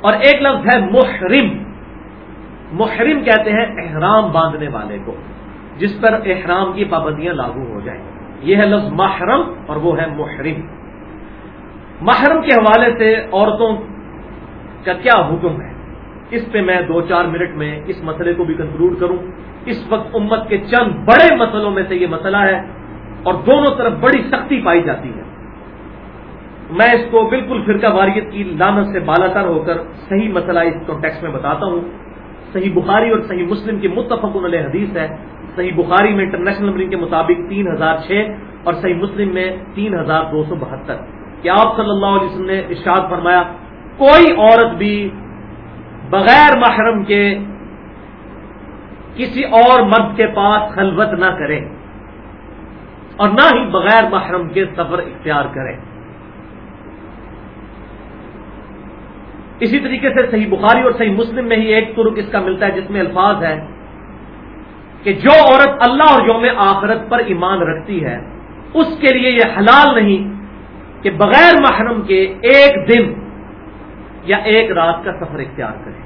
اور ایک لفظ ہے محرم۔ محرم کہتے ہیں احرام باندھنے والے کو، جس پر احرام کی پابندیاں لاگو ہو جائیں۔ یہ ہے لفظ محرم اور وہ ہے محرم۔ محرم کے حوالے سے عورتوں کا کیا حکم ہے؟ اس پہ میں دو چار منٹ میں اس مسئلے کو بھی کنکلوڈ کروں۔ اس وقت امت کے چند بڑے مسئلوں میں سے یہ مسئلہ ہے اور دونوں طرف بڑی سختی پائی جاتی ہے۔ میں اس کو بالکل فرقہ واریت کی لانت سے بالا تر ہو کر صحیح مسئلہ اس کانٹیکس میں بتاتا ہوں۔ صحیح بخاری اور صحیح مسلم کی متفق علیہ حدیث ہے۔ صحیح بخاری میں انٹرنیشنل نمبرنگ کے مطابق تین ہزار چھ اور صحیح مسلم میں تین ہزار دو سو بہتر۔ کہ آپ صلی اللہ علیہ وسلم نے ارشاد فرمایا، کوئی عورت بھی بغیر محرم کے کسی اور مرد کے پاس خلوت نہ کرے اور نہ ہی بغیر محرم کے سفر اختیار کرے۔ اسی طریقے سے صحیح بخاری اور صحیح مسلم میں ہی ایک ترک اس کا ملتا ہے جس میں الفاظ ہے کہ جو عورت اللہ اور یوم آخرت پر ایمان رکھتی ہے، اس کے لیے یہ حلال نہیں کہ بغیر محرم کے ایک دن یا ایک رات کا سفر اختیار کرے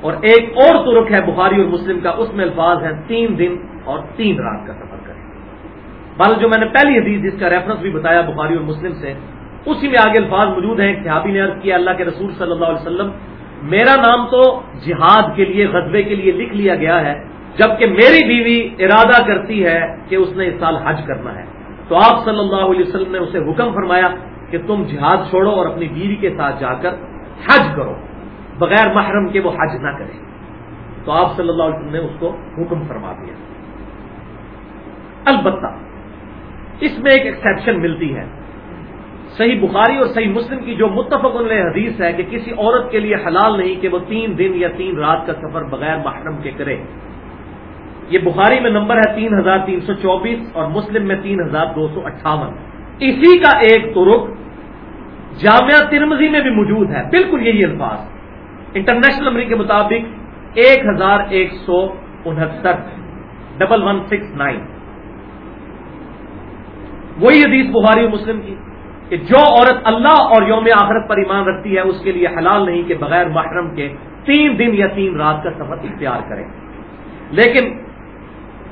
اور ایک اور ترک ہے بخاری اور مسلم کا، اس میں الفاظ ہے تین دن اور تین رات کا سفر کرے بال جو میں نے پہلی حدیث جس کا ریفرنس بھی بتایا بخاری اور مسلم سے، اسی میں آگے الفاظ موجود ہیں۔ صحابی نے عرض کیا، اللہ کے رسول صلی اللہ علیہ وسلم، میرا نام تو جہاد کے لیے غزبے کے لیے لکھ لیا گیا ہے، جبکہ میری بیوی ارادہ کرتی ہے کہ اس نے اس سال حج کرنا ہے۔ تو آپ صلی اللہ علیہ وسلم نے اسے حکم فرمایا کہ تم جہاد چھوڑو اور اپنی بیوی کے ساتھ جا کر حج کرو، بغیر محرم کے وہ حج نہ کرے۔ تو آپ صلی اللہ علیہ وسلم نے اس کو حکم فرما دیا۔ البتہ، اس میں ایک ایکسیپشن ملتی ہے۔ صحیح بخاری اور صحیح مسلم کی جو متفق علیہ حدیث ہے کہ کسی عورت کے لیے حلال نہیں کہ وہ تین دن یا تین رات کا سفر بغیر محرم کے کرے۔ یہ بخاری میں نمبر ہے تین ہزار تین سو چوبیس اور مسلم میں تین ہزار دو سو اٹھاون۔ اسی کا ایک ترک جامعہ ترمزی میں بھی موجود ہے، بالکل یہی الفاظ۔ انٹرنیشنل نمبر کے مطابق ایک ہزار ایک سو انہتر۔ ڈبل ون سکس نائن وہی حدیث بخاری مسلم کی کہ جو عورت اللہ اور یوم آخرت پر ایمان رکھتی ہے، اس کے لیے حلال نہیں، کہ بغیر محرم کے تین دن یا تین رات کا سفر اختیار کرے۔ لیکن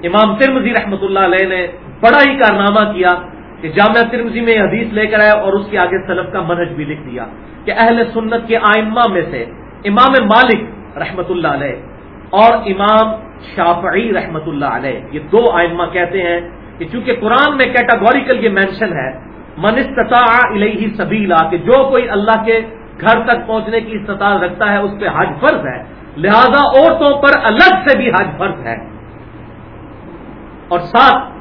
امام ترمزی رحمۃ اللہ علیہ نے بڑا ہی کارنامہ کیا کہ جامعہ ترمزی میں حدیث لے کر آیا اور اس کے آگے سلف کا منہج بھی لکھ دیا کہ اہل سنت کے آئمہ میں سے امام مالک رحمۃ اللہ علیہ اور امام شافعی رحمۃ اللہ علیہ، یہ دو آئمہ کہتے ہیں کہ چونکہ قرآن میں کیٹاگوریکل یہ مینشن ہے، من استطاع الیہ سبیلا، کہ جو کوئی اللہ کے گھر تک پہنچنے کی استطاعت رکھتا ہے، اس پہ حج فرض ہے۔ لہذا عورتوں پر الگ سے بھی حج فرض ہے۔ اور ساتھ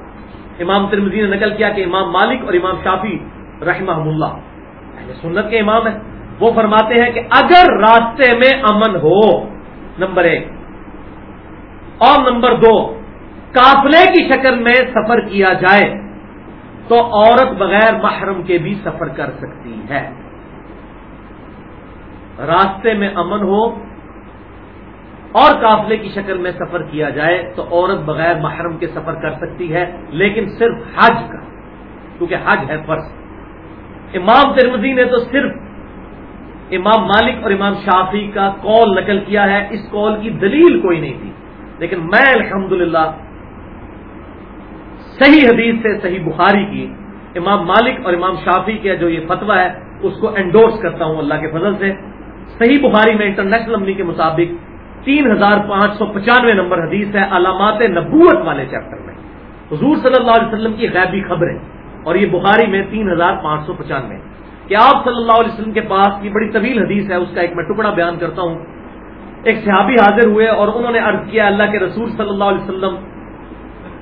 امام ترمزی نے نقل کیا کہ امام مالک اور امام شافی رحمہ اللہ، اہل سنت کے امام ہیں۔ وہ فرماتے ہیں کہ اگر راستے میں امن ہو، نمبر ایک۔ اور نمبر دو کافلے کی شکل میں سفر کیا جائے تو عورت بغیر محرم کے بھی سفر کر سکتی ہے۔ راستے میں امن ہو اور قافلے کی شکل میں سفر کیا جائے تو عورت بغیر محرم کے سفر کر سکتی ہے، لیکن صرف حج کا، کیونکہ حج ہے فرض۔ امام ترمزی نے تو صرف امام مالک اور امام شافی کا کال نقل کیا ہے، اس کال کی دلیل کوئی نہیں تھی۔ لیکن میں الحمدللہ صحیح حدیث سے صحیح بخاری کی امام مالک اور امام شافی کا جو یہ فتویٰ ہے، اس کو انڈورس کرتا ہوں اللہ کے فضل سے۔ صحیح بخاری میں انٹرنیشنل امنی کے مطابق تین ہزار پانچ سو پچانوے نمبر حدیث ہے، علامات نبوت والے چیپٹر میں۔ حضور صلی اللہ علیہ وسلم کی غیبی خبریں، اور یہ بخاری میں تین ہزار پانچ سو پچانوے۔ کہ آپ صلی اللہ علیہ وسلم کے پاس یہ بڑی طویل حدیث ہے، اس کا ایک میں ٹکڑا بیان کرتا ہوں۔ ایک صحابی حاضر ہوئے اور انہوں نے عرض کیا، اللہ کے رسول صلی اللہ علیہ وسلم،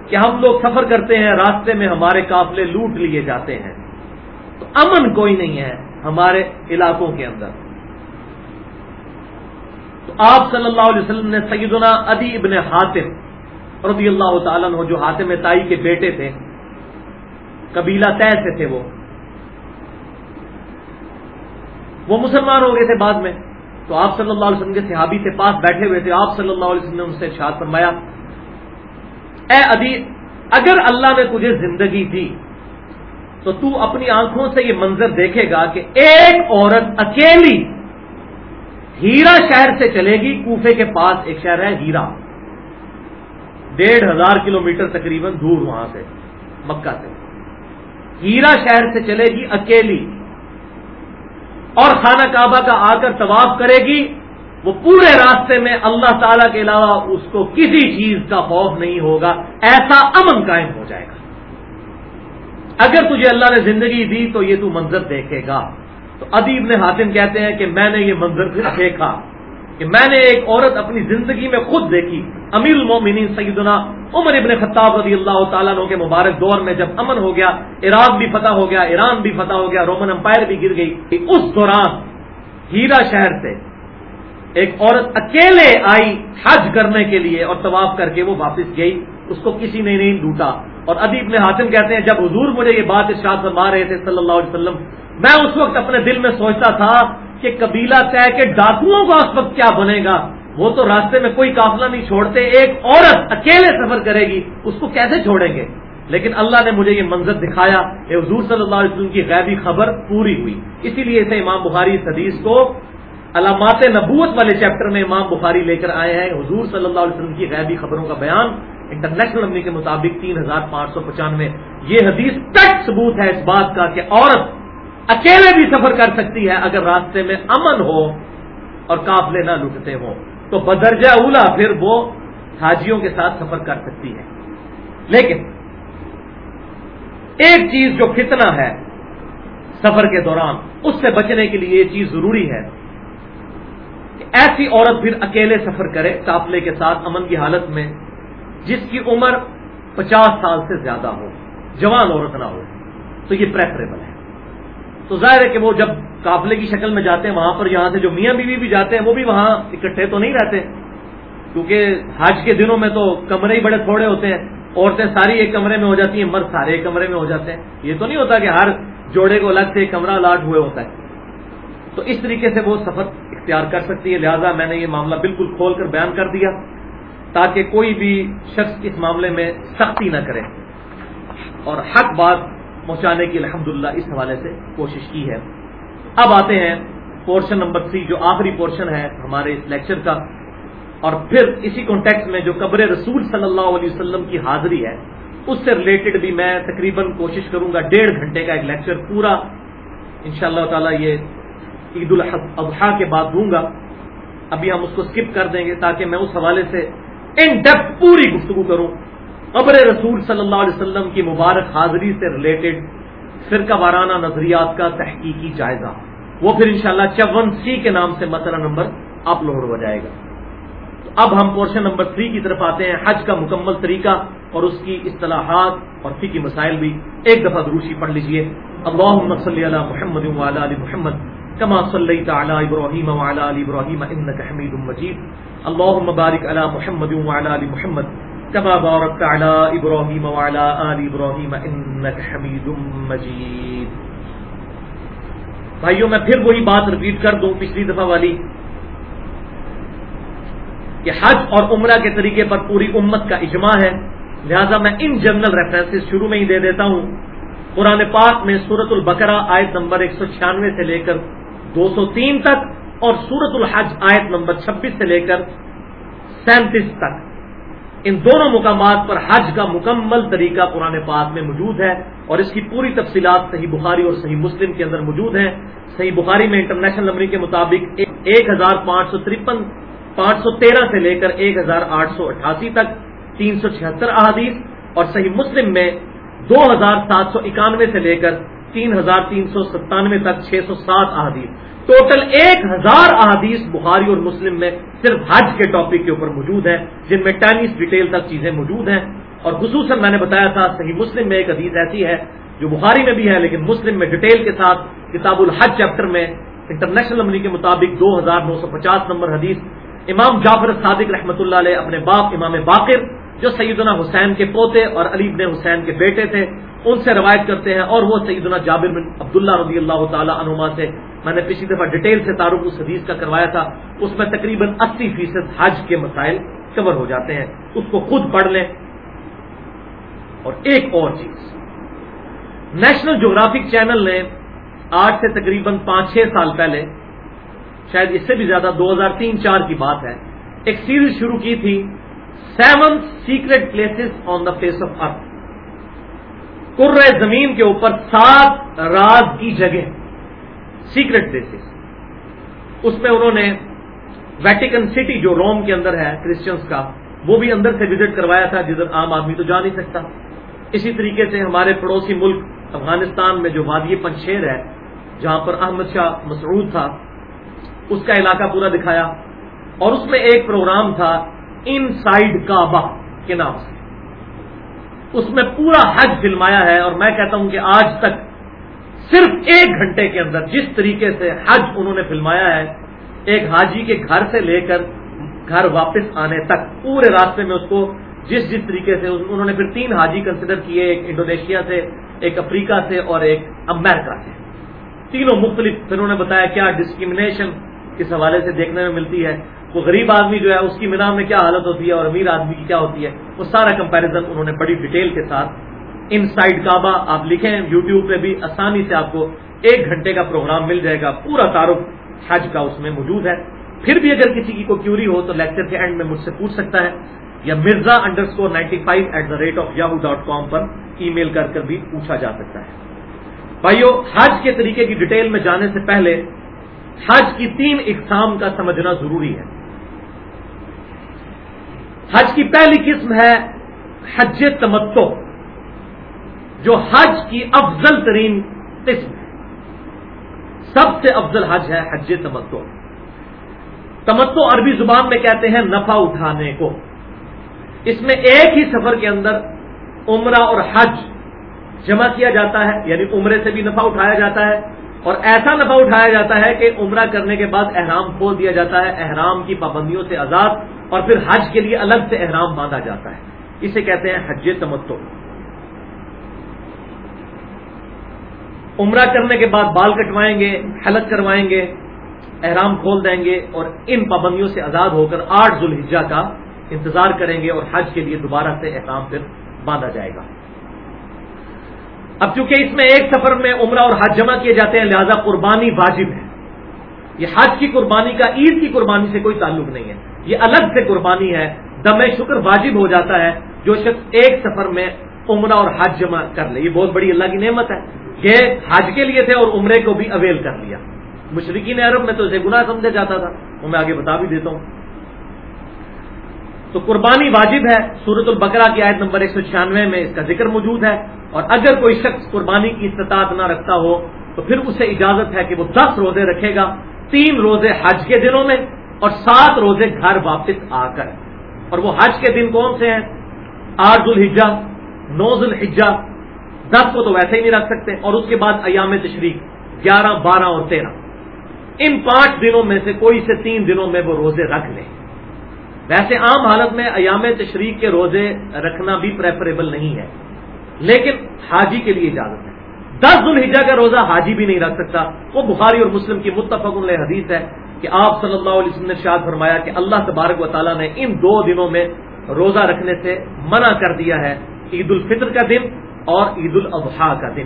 کہ ہم لوگ سفر کرتے ہیں، راستے میں ہمارے قافلے لوٹ لیے جاتے ہیں۔ تو امن کوئی نہیں ہے ہمارے علاقوں کے اندر۔ تو آپ صلی اللہ علیہ وسلم نے سیدنا ادی ابن حاتم رضی اللہ تعالیٰ جو حاتم تائی کے بیٹے تھے، قبیلہ طے سے تھے وہ۔ وہ مسلمان ہو گئے تھے بعد میں۔ تو آپ صلی اللہ علیہ وسلم کے صحابی سے پاس بیٹھے ہوئے تھے۔ آپ صلی اللہ علیہ وسلم نے ان سے شاد فرمایا، اے ادی اگر اللہ نے تجھے زندگی دی، تو تو اپنی آنکھوں سے یہ منظر دیکھے گا کہ ایک عورت اکیلی ہیرا شہر سے چلے گی، کوفے کے پاس ایک شہر ہے ہیرا۔ ڈیڑھ ہزار کلو میٹر تقریباً دور وہاں سے، مکہ سے۔ ہیرا شہر سے چلے گی اکیلی۔ اور خانہ کعبہ کا آ کر طواف کرے گی، وہ پورے راستے میں اللہ تعالی کے علاوہ اس کو کسی چیز کا خوف نہیں ہوگا، ایسا امن قائم ہو جائے گا۔ اگر تجھے اللہ نے زندگی دی تو یہ تو منظر دیکھے گا۔ تو ادیب نے حاتم کہتے ہیں کہ میں نے یہ منظر دیکھا کہ میں نے ایک عورت اپنی زندگی میں خود دیکھی، امیر المومنین سیدنا عمر ابن خطاب رضی اللہ تعالیٰ کے مبارک دور میں جب امن ہو گیا، عراق بھی فتح ہو گیا، ایران بھی فتح ہو گیا، رومن امپائر بھی گر گئی، کہ اس دوران ہیرا شہر سے ایک عورت اکیلے آئی حج کرنے کے لیے اور طواف کر کے وہ واپس گئی، اس کو کسی نے نہیں لوٹا۔ اور ادیب نے حاتم کہتے ہیں، جب حضور مجھے یہ بات ارشاد فرما رہے تھے صلی اللہ علیہ وسلم میں اس وقت اپنے دل میں سوچتا تھا کہ قبیلہ طے کے ڈاکوؤں کا اس وقت کیا بنے گا؟ وہ تو راستے میں کوئی قافلہ نہیں چھوڑتے، ایک عورت اکیلے سفر کرے گی، اس کو کیسے چھوڑیں گے؟ لیکن اللہ نے مجھے یہ منظر دکھایا کہ حضور صلی اللہ علیہ وسلم کی غیبی خبر پوری ہوئی۔ اسی لیے اسے امام بخاری اس حدیث کو علامات نبوت والے چیپٹر میں امام بخاری لے کر آئے ہیں۔ حضور صلی اللہ علیہ وسلم کی غیبی خبروں کا بیان انٹرنیشنل امنی کے مطابق تین ہزار پانچ سو پچانوے۔ یہ حدیث تک ثبوت ہے اس بات کا کہ عورت اکیلے بھی سفر کر سکتی ہے اگر راستے میں امن ہو اور قافلے نہ لٹتے ہوں۔ تو بدرجہ اولا پھر وہ حاجیوں کے ساتھ سفر کر سکتی ہے۔ لیکن ایک چیز جو فتنہ ہے سفر کے دوران، اس سے بچنے کے لیے یہ چیز ضروری ہے کہ ایسی عورت پھر اکیلے سفر کرے قافلے کے ساتھ امن کی حالت میں، جس کی عمر پچاس سال سے زیادہ ہو، جوان عورت نہ ہو۔ تو یہ پریفریبل ہے۔ تو ظاہر ہے کہ وہ جب قافلے کی شکل میں جاتے ہیں، وہاں پر یہاں سے جو میاں بیوی بھی جاتے ہیں، وہ بھی وہاں اکٹھے تو نہیں رہتے۔ کیونکہ حج کے دنوں میں تو کمرے ہی بڑے تھوڑے ہوتے ہیں۔ عورتیں ساری ایک کمرے میں ہو جاتی ہیں، مرد سارے ایک کمرے میں ہو جاتے ہیں۔ یہ تو نہیں ہوتا کہ ہر جوڑے کو الگ سے ایک کمرہ الاٹ ہوئے ہوتا ہے۔ تو اس طریقے سے وہ سفر اختیار کر سکتی ہے لہذا میں نے یہ معاملہ بالکل کھول کر بیان کر دیا، تاکہ کوئی بھی شخص اس معاملے میں سختی نہ کرے۔ اور حق بات پہنچانے کی الحمدللہ اس حوالے سے کوشش کی ہے۔ اب آتے ہیں پورشن نمبر تھری جو آخری پورشن ہے ہمارے اس لیکچر کا۔ اور پھر اسی کانٹیکٹ میں جو قبر رسول صلی اللہ علیہ وسلم کی حاضری ہے، اس سے ریلیٹڈ بھی میں تقریباً کوشش کروں گا ڈیڑھ گھنٹے کا ایک لیکچر پورا۔ ان شاء اللہ تعالی یہ عید الاضحیٰ کے بعد دوں گا۔ ابھی ہم اس کو اسکپ کر دیں گے تاکہ میں اس حوالے سے ان ڈیپتھ پوری گفتگو کروں۔ قبر رسول صلی اللہ علیہ وسلم کی مبارک حاضری سے ریلیٹڈ فرقہ وارانہ نظریات کا تحقیقی جائزہ۔ وہ پھر انشاءاللہ چون سی کے نام سے مسئلہ نمبر اپلوڈ ہو جائے گا۔ تو اب ہم پورشن نمبر تھری کی طرف آتے ہیں، حج کا مکمل طریقہ اور اس کی اصطلاحات اور فی کی مسائل بھی ایک دفعہ دروشی پڑھ لیجیے۔ اللہم صلی علی محمد وعلی علی محمد، کما صلیت علی ابراہیم وعلی علی ابراہیم، انکا حمید مجید۔ اللہم بارک علی محمد وعلی علی محمد۔ كما باركت على ابراهيم وعلى ال ابراهيم انك حميد مجيد۔ بھائیوں میں پھر وہی بات رپیٹ کر دوں پچھلی دفعہ والی۔ کہ حج اور عمرہ کے طریقے پر پوری امت کا اجماع ہے۔ لہذا میں ان جنرل ریفرنس شروع میں ہی دے دیتا ہوں۔ قرآن پاک میں سورت البقرہ آیت نمبر 196 سے لے کر دو سو تین تک اور سورت الحج آیت نمبر چھبیس سے لے کر سینتیس تک۔ ان دونوں مقامات پر حج کا مکمل طریقہ قرآن پاک میں موجود ہے اور اس کی پوری تفصیلات صحیح بخاری اور صحیح مسلم کے اندر موجود ہیں۔ صحیح بخاری میں انٹرنیشنل نمبر کے مطابق ایک ہزار پانچ سو ترپن پانچ سو تیرہ سے لے کر ایک ہزار آٹھ سو اٹھاسی تک تین سو چھہتر احادیث اور صحیح مسلم میں دو ہزار سات سو اکانوے سے لے کر تین ہزار تین سو ستانوے تک چھ سو سات احادیث۔ ٹوٹل ایک ہزار احادیث بخاری اور مسلم میں صرف حج کے ٹاپک کے اوپر موجود ہیں، جن میں ٹینس ڈیٹیل تک چیزیں موجود ہیں۔ اور خصوصاً میں نے بتایا تھا، صحیح مسلم میں ایک حدیث ایسی ہے جو بخاری میں بھی ہے، لیکن مسلم میں ڈیٹیل کے ساتھ کتاب الحج چیپٹر میں انٹرنیشنل نمبر کے مطابق دو ہزار نو سو پچاس نمبر حدیث امام جعفر صادق رحمۃ اللہ علیہ اپنے باپ امام باقر، جو سیدنا حسین کے پوتے اور علی بن حسین کے بیٹے تھے ان سے روایت کرتے ہیں اور وہ سیدنا جابر بن عبداللہ رضی اللہ تعالی عنما سے میں نے پچھلی دفعہ ڈیٹیل سے تعارف اس حدیث کا کروایا تھا، اس میں تقریباً اسی فیصد حج کے مسائل کور ہو جاتے ہیں۔ اس کو خود پڑھ لیں۔ اور ایک اور چیز نیشنل جغرافک چینل نے آج سے تقریباً پانچ چھ سال پہلے، شاید اس سے بھی زیادہ دو ہزار تین چار کی بات ہے، ایک سیریز شروع کی تھی seven secret places on the face of earth کر زمین کے اوپر سات راز کی جگہ سیکرٹ پلیسز اس میں انہوں نے ویٹیکن سٹی جو روم کے اندر ہے کرسچنس کا، وہ بھی اندر سے وزٹ کروایا تھا، جدھر عام آدمی تو جا نہیں سکتا۔ اسی طریقے سے ہمارے پڑوسی ملک افغانستان میں جو وادی پنشیر ہے، جہاں پر احمد شاہ مسعود تھا، اس کا علاقہ پورا دکھایا۔ اور اس میں ایک پروگرام تھا ان سائڈ کعبہ کے نام سے۔ اس میں پورا حج فلمایا ہے اور میں کہتا ہوں کہ آج تک صرف ایک گھنٹے کے اندر جس طریقے سے حج انہوں نے فلمایا ہے، ایک حاجی کے گھر سے لے کر گھر واپس آنے تک پورے راستے میں اس کو جس جس طریقے سے انہوں نے پھر تین حاجی کنسیڈر کیے، ایک انڈونیشیا سے، ایک افریقہ سے اور ایک امریکہ سے۔ تینوں مختلف، پھر انہوں نے بتایا کیا ڈسکریمنیشن کس حوالے سے دیکھنے میں ملتی ہے۔ وہ غریب آدمی جو ہے، اس کی مینا میں کیا حالت ہوتی ہے اور امیر آدمی کی کیا ہوتی ہے؟ وہ سارا کمپیرزن انہوں نے بڑی ڈیٹیل کے ساتھ ان سائڈ کعبہ آپ لکھیں یوٹیوب پہ بھی آسانی سے آپ کو ایک گھنٹے کا پروگرام مل جائے گا۔ پورا تعارف حج کا اس میں موجود ہے۔ پھر بھی اگر کسی کی کوئی کیوری ہو تو لیکچر کے اینڈ میں مجھ سے پوچھ سکتا ہے یا Mirza underscore ninety five at the rate of Yahoo dot com per email کر کر بھی پوچھا جا سکتا ہے۔ بھائیو، حج کے طریقے کی ڈیٹیل میں جانے سے پہلے حج کی تین اقسام کا سمجھنا ضروری ہے۔ حج کی پہلی قسم ہے حج تمتو جو حج کی افضل ترین قسم ہے۔ سب سے افضل حج ہے حج تمتو تمتو عربی زبان میں کہتے ہیں نفع اٹھانے کو۔ اس میں ایک ہی سفر کے اندر عمرہ اور حج جمع کیا جاتا ہے یعنی عمرے سے بھی نفع اٹھایا جاتا ہے، اور ایسا نفع اٹھایا جاتا ہے کہ عمرہ کرنے کے بعد احرام کھول دیا جاتا ہے، احرام کی پابندیوں سے آزاد اور پھر حج کے لیے الگ سے احرام باندھا جاتا ہے۔ اسے کہتے ہیں حج تمتو عمرہ کرنے کے بعد بال کٹوائیں گے، حلق کروائیں گے، احرام کھول دیں گے اور ان پابندیوں سے آزاد ہو کر آٹھ ذوالحجہ کا انتظار کریں گے اور حج کے لیے دوبارہ سے احرام پھر باندھا جائے گا۔ اب چونکہ اس میں ایک سفر میں عمرہ اور حج جمع کیے جاتے ہیں، لہذا قربانی واجب ہے۔ یہ حج کی قربانی کا عید کی قربانی سے کوئی تعلق نہیں ہے۔ یہ الگ سے قربانی ہے، دم شکر واجب ہو جاتا ہے جو شخص ایک سفر میں عمرہ اور حج جمع کر لے۔ یہ بہت بڑی اللہ کی نعمت ہے کہ حج کے لیے تھے اور عمرے کو بھی اویل کر لیا۔ مشرقین عرب میں تو اسے گناہ سمجھا جاتا تھا۔ وہ میں آگے بتا بھی دیتا ہوں۔ تو قربانی واجب ہے۔ سورت البقرہ کی آیت نمبر ایک سو چھیانوے میں اس کا ذکر موجود ہے۔ اور اگر کوئی شخص قربانی کی استطاعت نہ رکھتا ہو، تو پھر اسے اجازت ہے کہ وہ دس روزے رکھے گا۔ تین روزے حج کے دنوں میں۔ اور سات روزے گھر واپس آ کر۔ اور وہ حج کے دن کون سے ہیں؟ آٹھ الحجا نو الحجا دس کو تو ویسے ہی نہیں رکھ سکتے۔ اور اس کے بعد ایام تشریق، گیارہ، بارہ اور تیرہ۔ ان پانچ دنوں میں سے کوئی سے تین دنوں میں وہ روزے رکھ لیں ویسے عام حالت میں ایام تشریق کے روزے رکھنا بھی پریفریبل نہیں ہے۔ لیکن حاجی کے لیے اجازت ہے۔ دس الحجہ کا روزہ حاجی بھی نہیں رکھ سکتا۔ وہ بخاری اور مسلم کی متفق علیہ حدیث ہے۔ کہ آپ صلی اللہ علیہ وسلم نے شاد فرمایا کہ اللہ تبارک و تعالیٰ نے ان دو دنوں میں روزہ رکھنے سے منع کر دیا ہے عید الفطر کا دن اور عید الاضحیٰ کا دن۔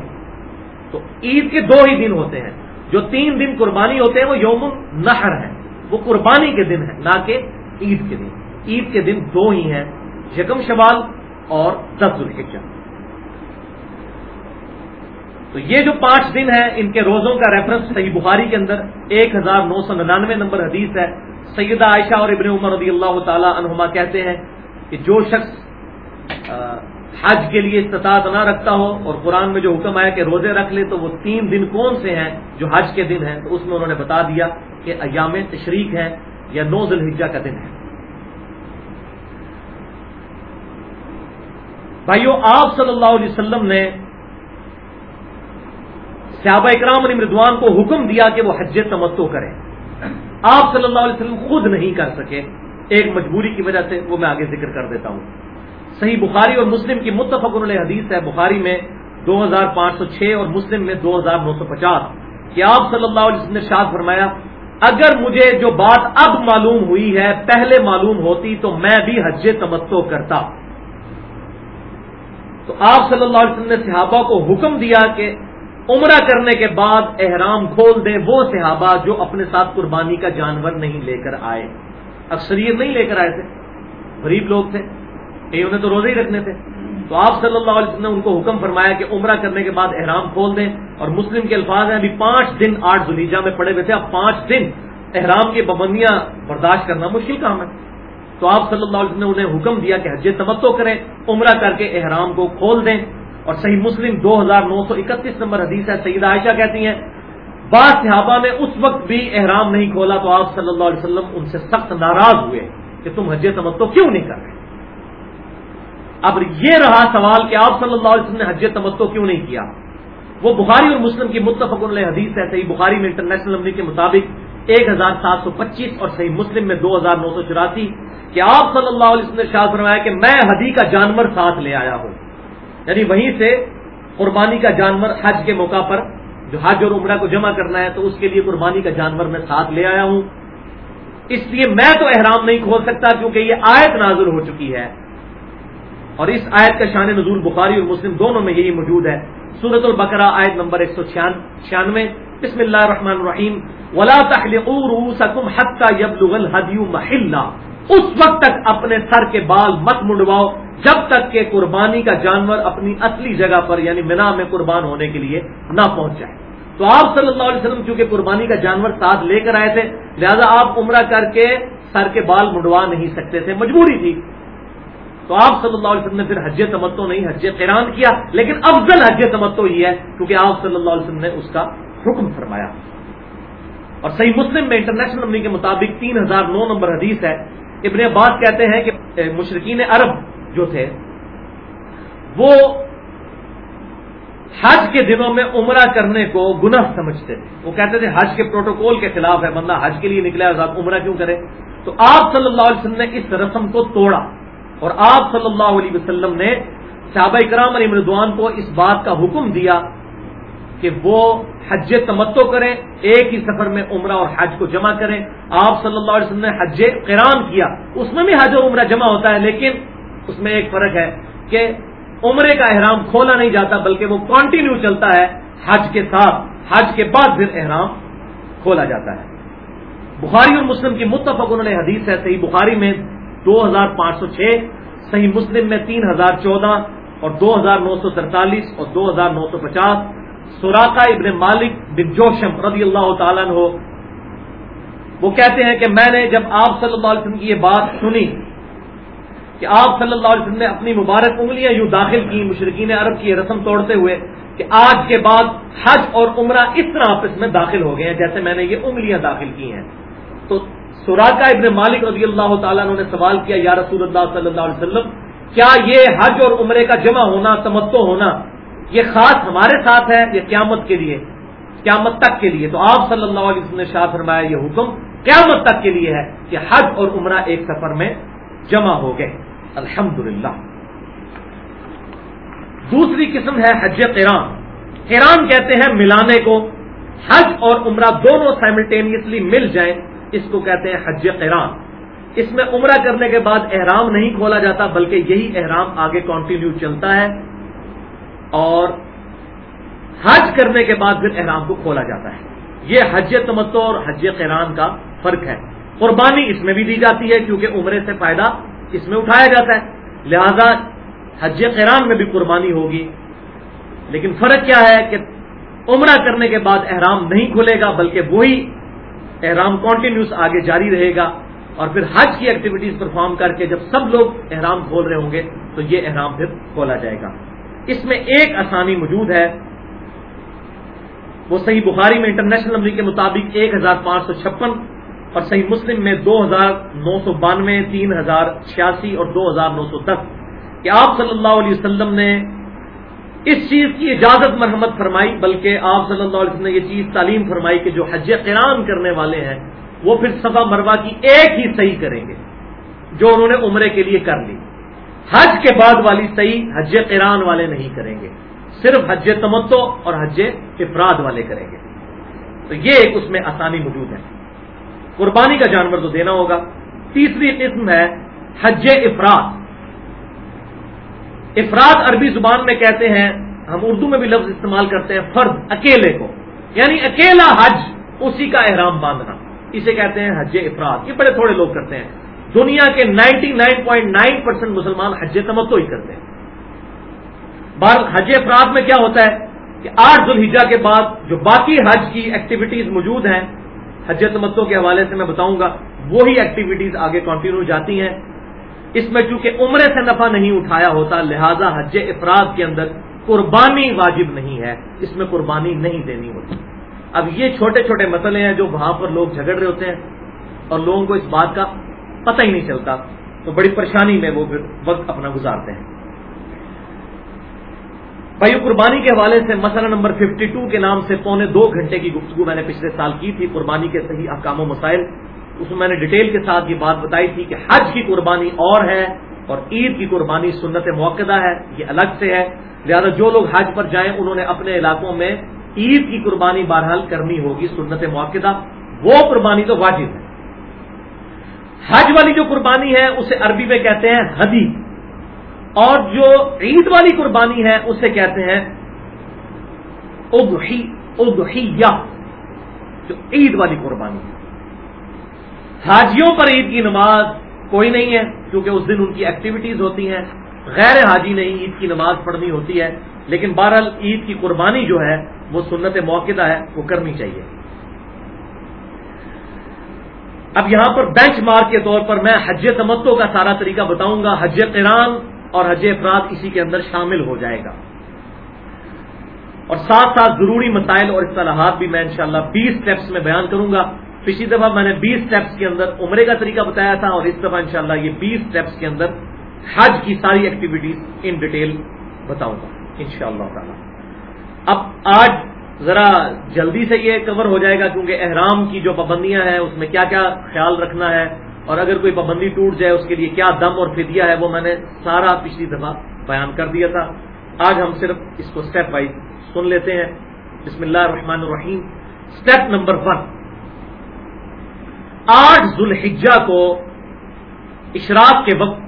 تو عید کے دو ہی دن ہوتے ہیں۔ جو تین دن قربانی ہوتے ہیں وہ یوم النحر ہے وہ قربانی کے دن ہے نہ کہ عید کے دن۔ عید کے دن دو ہی ہیں، یکم شوال اور دس الحجہ۔ تو یہ جو پانچ دن ہیں، ان کے روزوں کا ریفرنس صحیح بخاری کے اندر ایک ہزار نو سو ننانوے نمبر حدیث ہے۔ سیدہ عائشہ اور ابن عمر رضی اللہ تعالی عنہما کہتے ہیں کہ جو شخص حج کے لیے استطاعت نہ رکھتا ہو اور قرآن میں جو حکم آیا کہ روزے رکھ لے، تو وہ تین دن کون سے ہیں جو حج کے دن ہیں؟ تو اس میں انہوں نے بتا دیا کہ ایام تشریق ہے یا نو ذوالحجہ کا دن ہے۔ بھائیو، آپ صلی اللہ علیہ وسلم نے صحابہ اکرام علی مردوان کو حکم دیا کہ وہ حج تمتو کریں آپ صلی اللہ علیہ وسلم خود نہیں کر سکے۔ ایک مجبوری کی وجہ سے وہ میں آگے ذکر کر دیتا ہوں۔ صحیح بخاری اور مسلم کی متفق علیہ حدیث ہے۔ بخاری میں دو ہزار پانچ سو چھ اور مسلم میں دو ہزار نو سو پچاس۔ کہ آپ صلی اللہ علیہ وسلم نے شاد فرمایا، اگر مجھے جو بات اب معلوم ہوئی ہے، پہلے معلوم ہوتی تو میں بھی حج تمتو کرتا۔ تو آپ صلی اللہ علیہ وسلم نے صحابہ کو حکم دیا کہ عمرہ کرنے کے بعد احرام کھول دیں وہ صحابہ جو اپنے ساتھ قربانی کا جانور نہیں لے کر آئے۔ اکثریت نہیں لے کر آئے تھے۔ غریب لوگ تھے۔ انہیں تو روزے ہی رکھنے تھے۔ تو آپ صلی اللہ علیہ وسلم نے ان کو حکم فرمایا کہ عمرہ کرنے کے بعد احرام کھول دیں۔ اور مسلم کے الفاظ ہیں، ابھی پانچ دن آٹھ زلیجا میں پڑے ہوئے تھے۔ اب پانچ دن احرام کی پابندیاں برداشت کرنا مشکل کام ہے۔ تو آپ صلی اللہ علیہ وسلم نے انہیں حکم دیا کہ حج تمتو کریں، عمرہ کر کے احرام کو کھول دیں۔ اور صحیح مسلم دو ہزار نو سو اکتیس نمبر حدیث ہے سعید عائشہ کہتی ہیں، بعض صحابہ نے اس وقت بھی احرام نہیں کھولا تو آپ صلی اللہ علیہ وسلم ان سے سخت ناراض ہوئے کہ تم حج تمتو کیوں نہیں کر رہے؟ اب یہ رہا سوال کہ آپ صلی اللہ علیہ وسلم نے حج تمتو کیوں نہیں کیا؟ وہ بخاری اور مسلم کی متفق علیہ حدیث ہے، صحیح بخاری میں انٹرنیشنل نمبر کے مطابق ایک ہزار سات سو پچیس اور صحیح مسلم میں دو ہزار نو سو چوراسی کہ آپ صلی اللہ علیہ وسلم نے شاہ فرمایا کہ میں حدی کا جانور ساتھ لے آیا ہوں۔ یعنی وہیں سے قربانی کا جانور حج کے موقع پر جو حج اور عمرہ کو جمع کرنا ہے تو اس کے لیے قربانی کا جانور میں ساتھ لے آیا ہوں۔ اس لیے میں تو احرام نہیں کھول سکتا کیونکہ یہ آیت نازل ہو چکی ہے۔ اور اس آیت کا شان نزول بخاری اور مسلم دونوں میں یہی موجود ہے۔ سورت البقرہ آیت نمبر ایک سو چھیانوے۔ بسم اللہ الرحمن الرحیم۔ ولا رؤوسکم حتى يبلغ الهدي محلہ اس وقت تک اپنے سر کے بال مت منڈواؤ، جب تک کہ قربانی کا جانور اپنی اصلی جگہ پر یعنی مینا میں قربان ہونے کے لیے نہ پہنچ جائے۔ تو آپ صلی اللہ علیہ وسلم چونکہ قربانی کا جانور ساتھ لے کر آئے تھے، لہذا آپ عمرہ کر کے سر کے بال منڈوا نہیں سکتے تھے، مجبوری تھی۔ تو آپ صلی اللہ علیہ وسلم نے پھر حج تمتو نہیں، حج قیران کیا، لیکن افضل حج تمتو ہی ہے، کیونکہ آپ صلی اللہ علیہ وسلم نے اس کا حکم فرمایا۔ اور صحیح مسلم میں انٹرنیشنل نمبر کے مطابق تین ہزار نو نمبر حدیث ہے۔ ابن عباس کہتے ہیں کہ مشرقین عرب جو تھے، وہ حج کے دنوں میں عمرہ کرنے کو گناہ سمجھتے تھے۔ وہ کہتے تھے، حج کے پروٹوکول کے خلاف ہے، بندہ حج کے لیے نکلا ہے عمرہ کیوں کرے تو آپ صلی اللہ علیہ وسلم نے اس رسم کو توڑا اور آپ صلی اللہ علیہ وسلم نے صحابہ کرام علی مردوان کو اس بات کا حکم دیا کہ وہ حج تمتو کریں، ایک ہی سفر میں عمرہ اور حج کو جمع کریں۔ آپ صلی اللہ علیہ وسلم نے حج قرام کیا، اس میں بھی حج اور عمرہ جمع ہوتا ہے، لیکن اس میں ایک فرق ہے کہ عمرے کا احرام کھولا نہیں جاتا، بلکہ وہ کنٹینیو چلتا ہے۔ حج کے ساتھ، حج کے بعد پھر احرام کھولا جاتا ہے۔ بخاری اور مسلم کی متفق انہوں نے حدیث ہے، صحیح بخاری میں دو ہزار پانچ سو چھ، صحیح مسلم میں تین ہزار چودہ اور دو ہزار نو سو سینتالیس اور دو ہزار نو سو پچاس۔ سوراقا ابن مالک بن جوشم رضی اللہ تعالیٰ ہو وہ کہتے ہیں کہ میں نے جب آپ صلی اللہ علیہ وسلم کی یہ بات سنی کہ آپ صلی اللہ علیہ وسلم نے اپنی مبارک انگلیاں یوں داخل کی مشرقین عرب کی یہ رسم توڑتے ہوئے کہ آج کے بعد حج اور عمرہ اس طرح آپس میں داخل ہو گئے ہیں جیسے میں نے یہ انگلیاں داخل کی ہیں۔ تو سوراقا ابن مالک رضی اللہ تعالیٰ نے سوال کیا، یا رسول اللہ صلی اللہ علیہ وسلم، کیا یہ حج اور عمرے کا جمع ہونا تمتو ہونا یہ خاص ہمارے ساتھ ہے، یہ قیامت کے لیے، قیامت تک کے لیے۔ تو آپ صلی اللہ علیہ وسلم نے شاہ فرمایا، یہ حکم قیامت تک کے لیے ہے کہ حج اور عمرہ ایک سفر میں جمع ہو گئے۔ الحمد دوسری قسم ہے حج قرآن۔ قرآن کہتے ہیں ملانے کو حج اور عمرہ دونوں سائملٹینیسلی مل جائیں، اس کو کہتے ہیں حج قرآن۔ اس میں عمرہ کرنے کے بعد احرام نہیں کھولا جاتا، بلکہ یہی احرام آگے کنٹینیو چلتا ہے۔ اور حج کرنے کے بعد پھر احرام کو کھولا جاتا ہے۔ یہ حج تمتو اور حج قرآن کا فرق ہے۔ قربانی اس میں بھی دی جاتی ہے کیونکہ عمرے سے فائدہ اس میں اٹھایا جاتا ہے۔ لہذا حج قرآن میں بھی قربانی ہوگی۔ لیکن فرق کیا ہے کہ عمرہ کرنے کے بعد احرام نہیں کھلے گا، بلکہ وہی احرام کنٹینیوس آگے جاری رہے گا۔ اور پھر حج کی ایکٹیویٹیز پرفارم کر کے جب سب لوگ احرام کھول رہے ہوں گے تو یہ احرام پھر کھولا جائے گا۔ اس میں ایک آسانی موجود ہے۔ وہ صحیح بخاری میں انٹرنیشنل نمبر کے مطابق ایک ہزار پانچ سو چھپن اور صحیح مسلم میں دو ہزار نو سو بانوے، تین ہزار چھیاسی اور دو ہزار نو سو دس۔ کہ آپ صلی اللہ علیہ وسلم نے اس چیز کی اجازت مرحمت فرمائی، بلکہ آپ صلی اللہ علیہ وسلم نے یہ چیز تعلیم فرمائی کہ جو حج قرآن کرنے والے ہیں، وہ پھر صفا مروا کی ایک ہی صحیح کریں گے، جو انہوں نے عمرے کے لیے کر لی۔ حج کے بعد والی صحیح حج قرآن والے نہیں کریں گے۔ صرف حج تمتو اور حج افراد والے کریں گے۔ تو یہ ایک اس میں آسانی موجود ہے۔ قربانی کا جانور تو دینا ہوگا۔ تیسری قسم ہے حج افراد۔ افراد عربی زبان میں کہتے ہیں، ہم اردو میں بھی لفظ استعمال کرتے ہیں، فرد، اکیلے کو۔ یعنی اکیلا حج، اسی کا احرام باندھنا۔ اسے کہتے ہیں حج افراد۔ یہ بڑے تھوڑے لوگ کرتے ہیں۔ دنیا کے ninety nine point nine percent مسلمان حج تمتو ہی کرتے ہیں۔ بار حج افراد میں کیا ہوتا ہے کہ آٹھ ذوالحجہ کے بعد جو باقی حج کی ایکٹیویٹیز موجود ہیں، حج تمتو کے حوالے سے میں بتاؤں گا، وہی ایکٹیویٹیز آگے کنٹینیو جاتی ہیں۔ اس میں چونکہ عمرے سے نفع نہیں اٹھایا ہوتا، لہذا حج افراد کے اندر قربانی واجب نہیں ہے، اس میں قربانی نہیں دینی ہوتی۔ اب یہ چھوٹے چھوٹے مسئلے ہیں جو وہاں پر لوگ جھگڑ رہے ہوتے ہیں، اور لوگوں کو اس بات کا پتہ ہی نہیں چلتا۔ تو بڑی پریشانی میں وہ پھر وقت اپنا گزارتے ہیں۔ بھائی، قربانی کے حوالے سے مسئلہ نمبر 52 کے نام سے پونے دو گھنٹے کی گفتگو میں نے پچھلے سال کی تھی۔ قربانی کے صحیح احکام و مسائل، اس میں میں نے ڈیٹیل کے ساتھ یہ بات بتائی تھی کہ حج کی قربانی اور ہے اور عید کی قربانی سنت موقع ہے، یہ الگ سے ہے۔ لہذا جو لوگ حج پر جائیں، انہوں نے اپنے علاقوں میں عید کی قربانی بہرحال کرنی ہوگی سنت موقع وہ قربانی تو واجب ہے۔ حج والی جو قربانی ہے، اسے عربی میں کہتے ہیں حدی اور جو عید والی قربانی ہے، اسے کہتے ہیں اضحیہ۔ جو عید والی قربانی ہے۔ حاجیوں پر عید کی نماز کوئی نہیں ہے، کیونکہ اس دن ان کی ایکٹیویٹیز ہوتی ہیں۔ غیر حاجی نہیں عید کی نماز پڑھنی ہوتی ہے، لیکن بہرحال عید کی قربانی جو ہے، وہ سنت موقع ہے، وہ کرنی چاہیے۔ اب یہاں پر بینچ مارک کے طور پر میں حج تمتو کا سارا طریقہ بتاؤں گا، حج قرآن اور حج افراد اسی کے اندر شامل ہو جائے گا۔ اور ساتھ ساتھ ضروری مسائل اور اصطلاحات بھی میں انشاءاللہ شاء بیس اسٹیپس میں بیان کروں گا۔ پچھلی دفعہ میں نے بیس اسٹیپس کے اندر عمرے کا طریقہ بتایا تھا اور اس دفعہ انشاءاللہ یہ بیس اسٹیپس کے اندر حج کی ساری ایکٹیویٹیز ان ڈیٹیل بتاؤں گا ان شاء اللہ تعالی۔ اب آج ذرا جلدی سے یہ کور ہو جائے گا کیونکہ احرام کی جو پابندیاں ہیں، اس میں کیا کیا خیال رکھنا ہے؟ اور اگر کوئی پابندی ٹوٹ جائے، اس کے لیے کیا دم اور فدیہ ہے؟ وہ میں نے سارا پچھلی دفعہ بیان کر دیا تھا۔ آج ہم صرف اس کو اسٹیپ وائز سن لیتے ہیں۔ بسم اللہ الرحمن الرحیم۔ اسٹیپ نمبر ون آٹھ ذوالحجہ کو اشراق کے وقت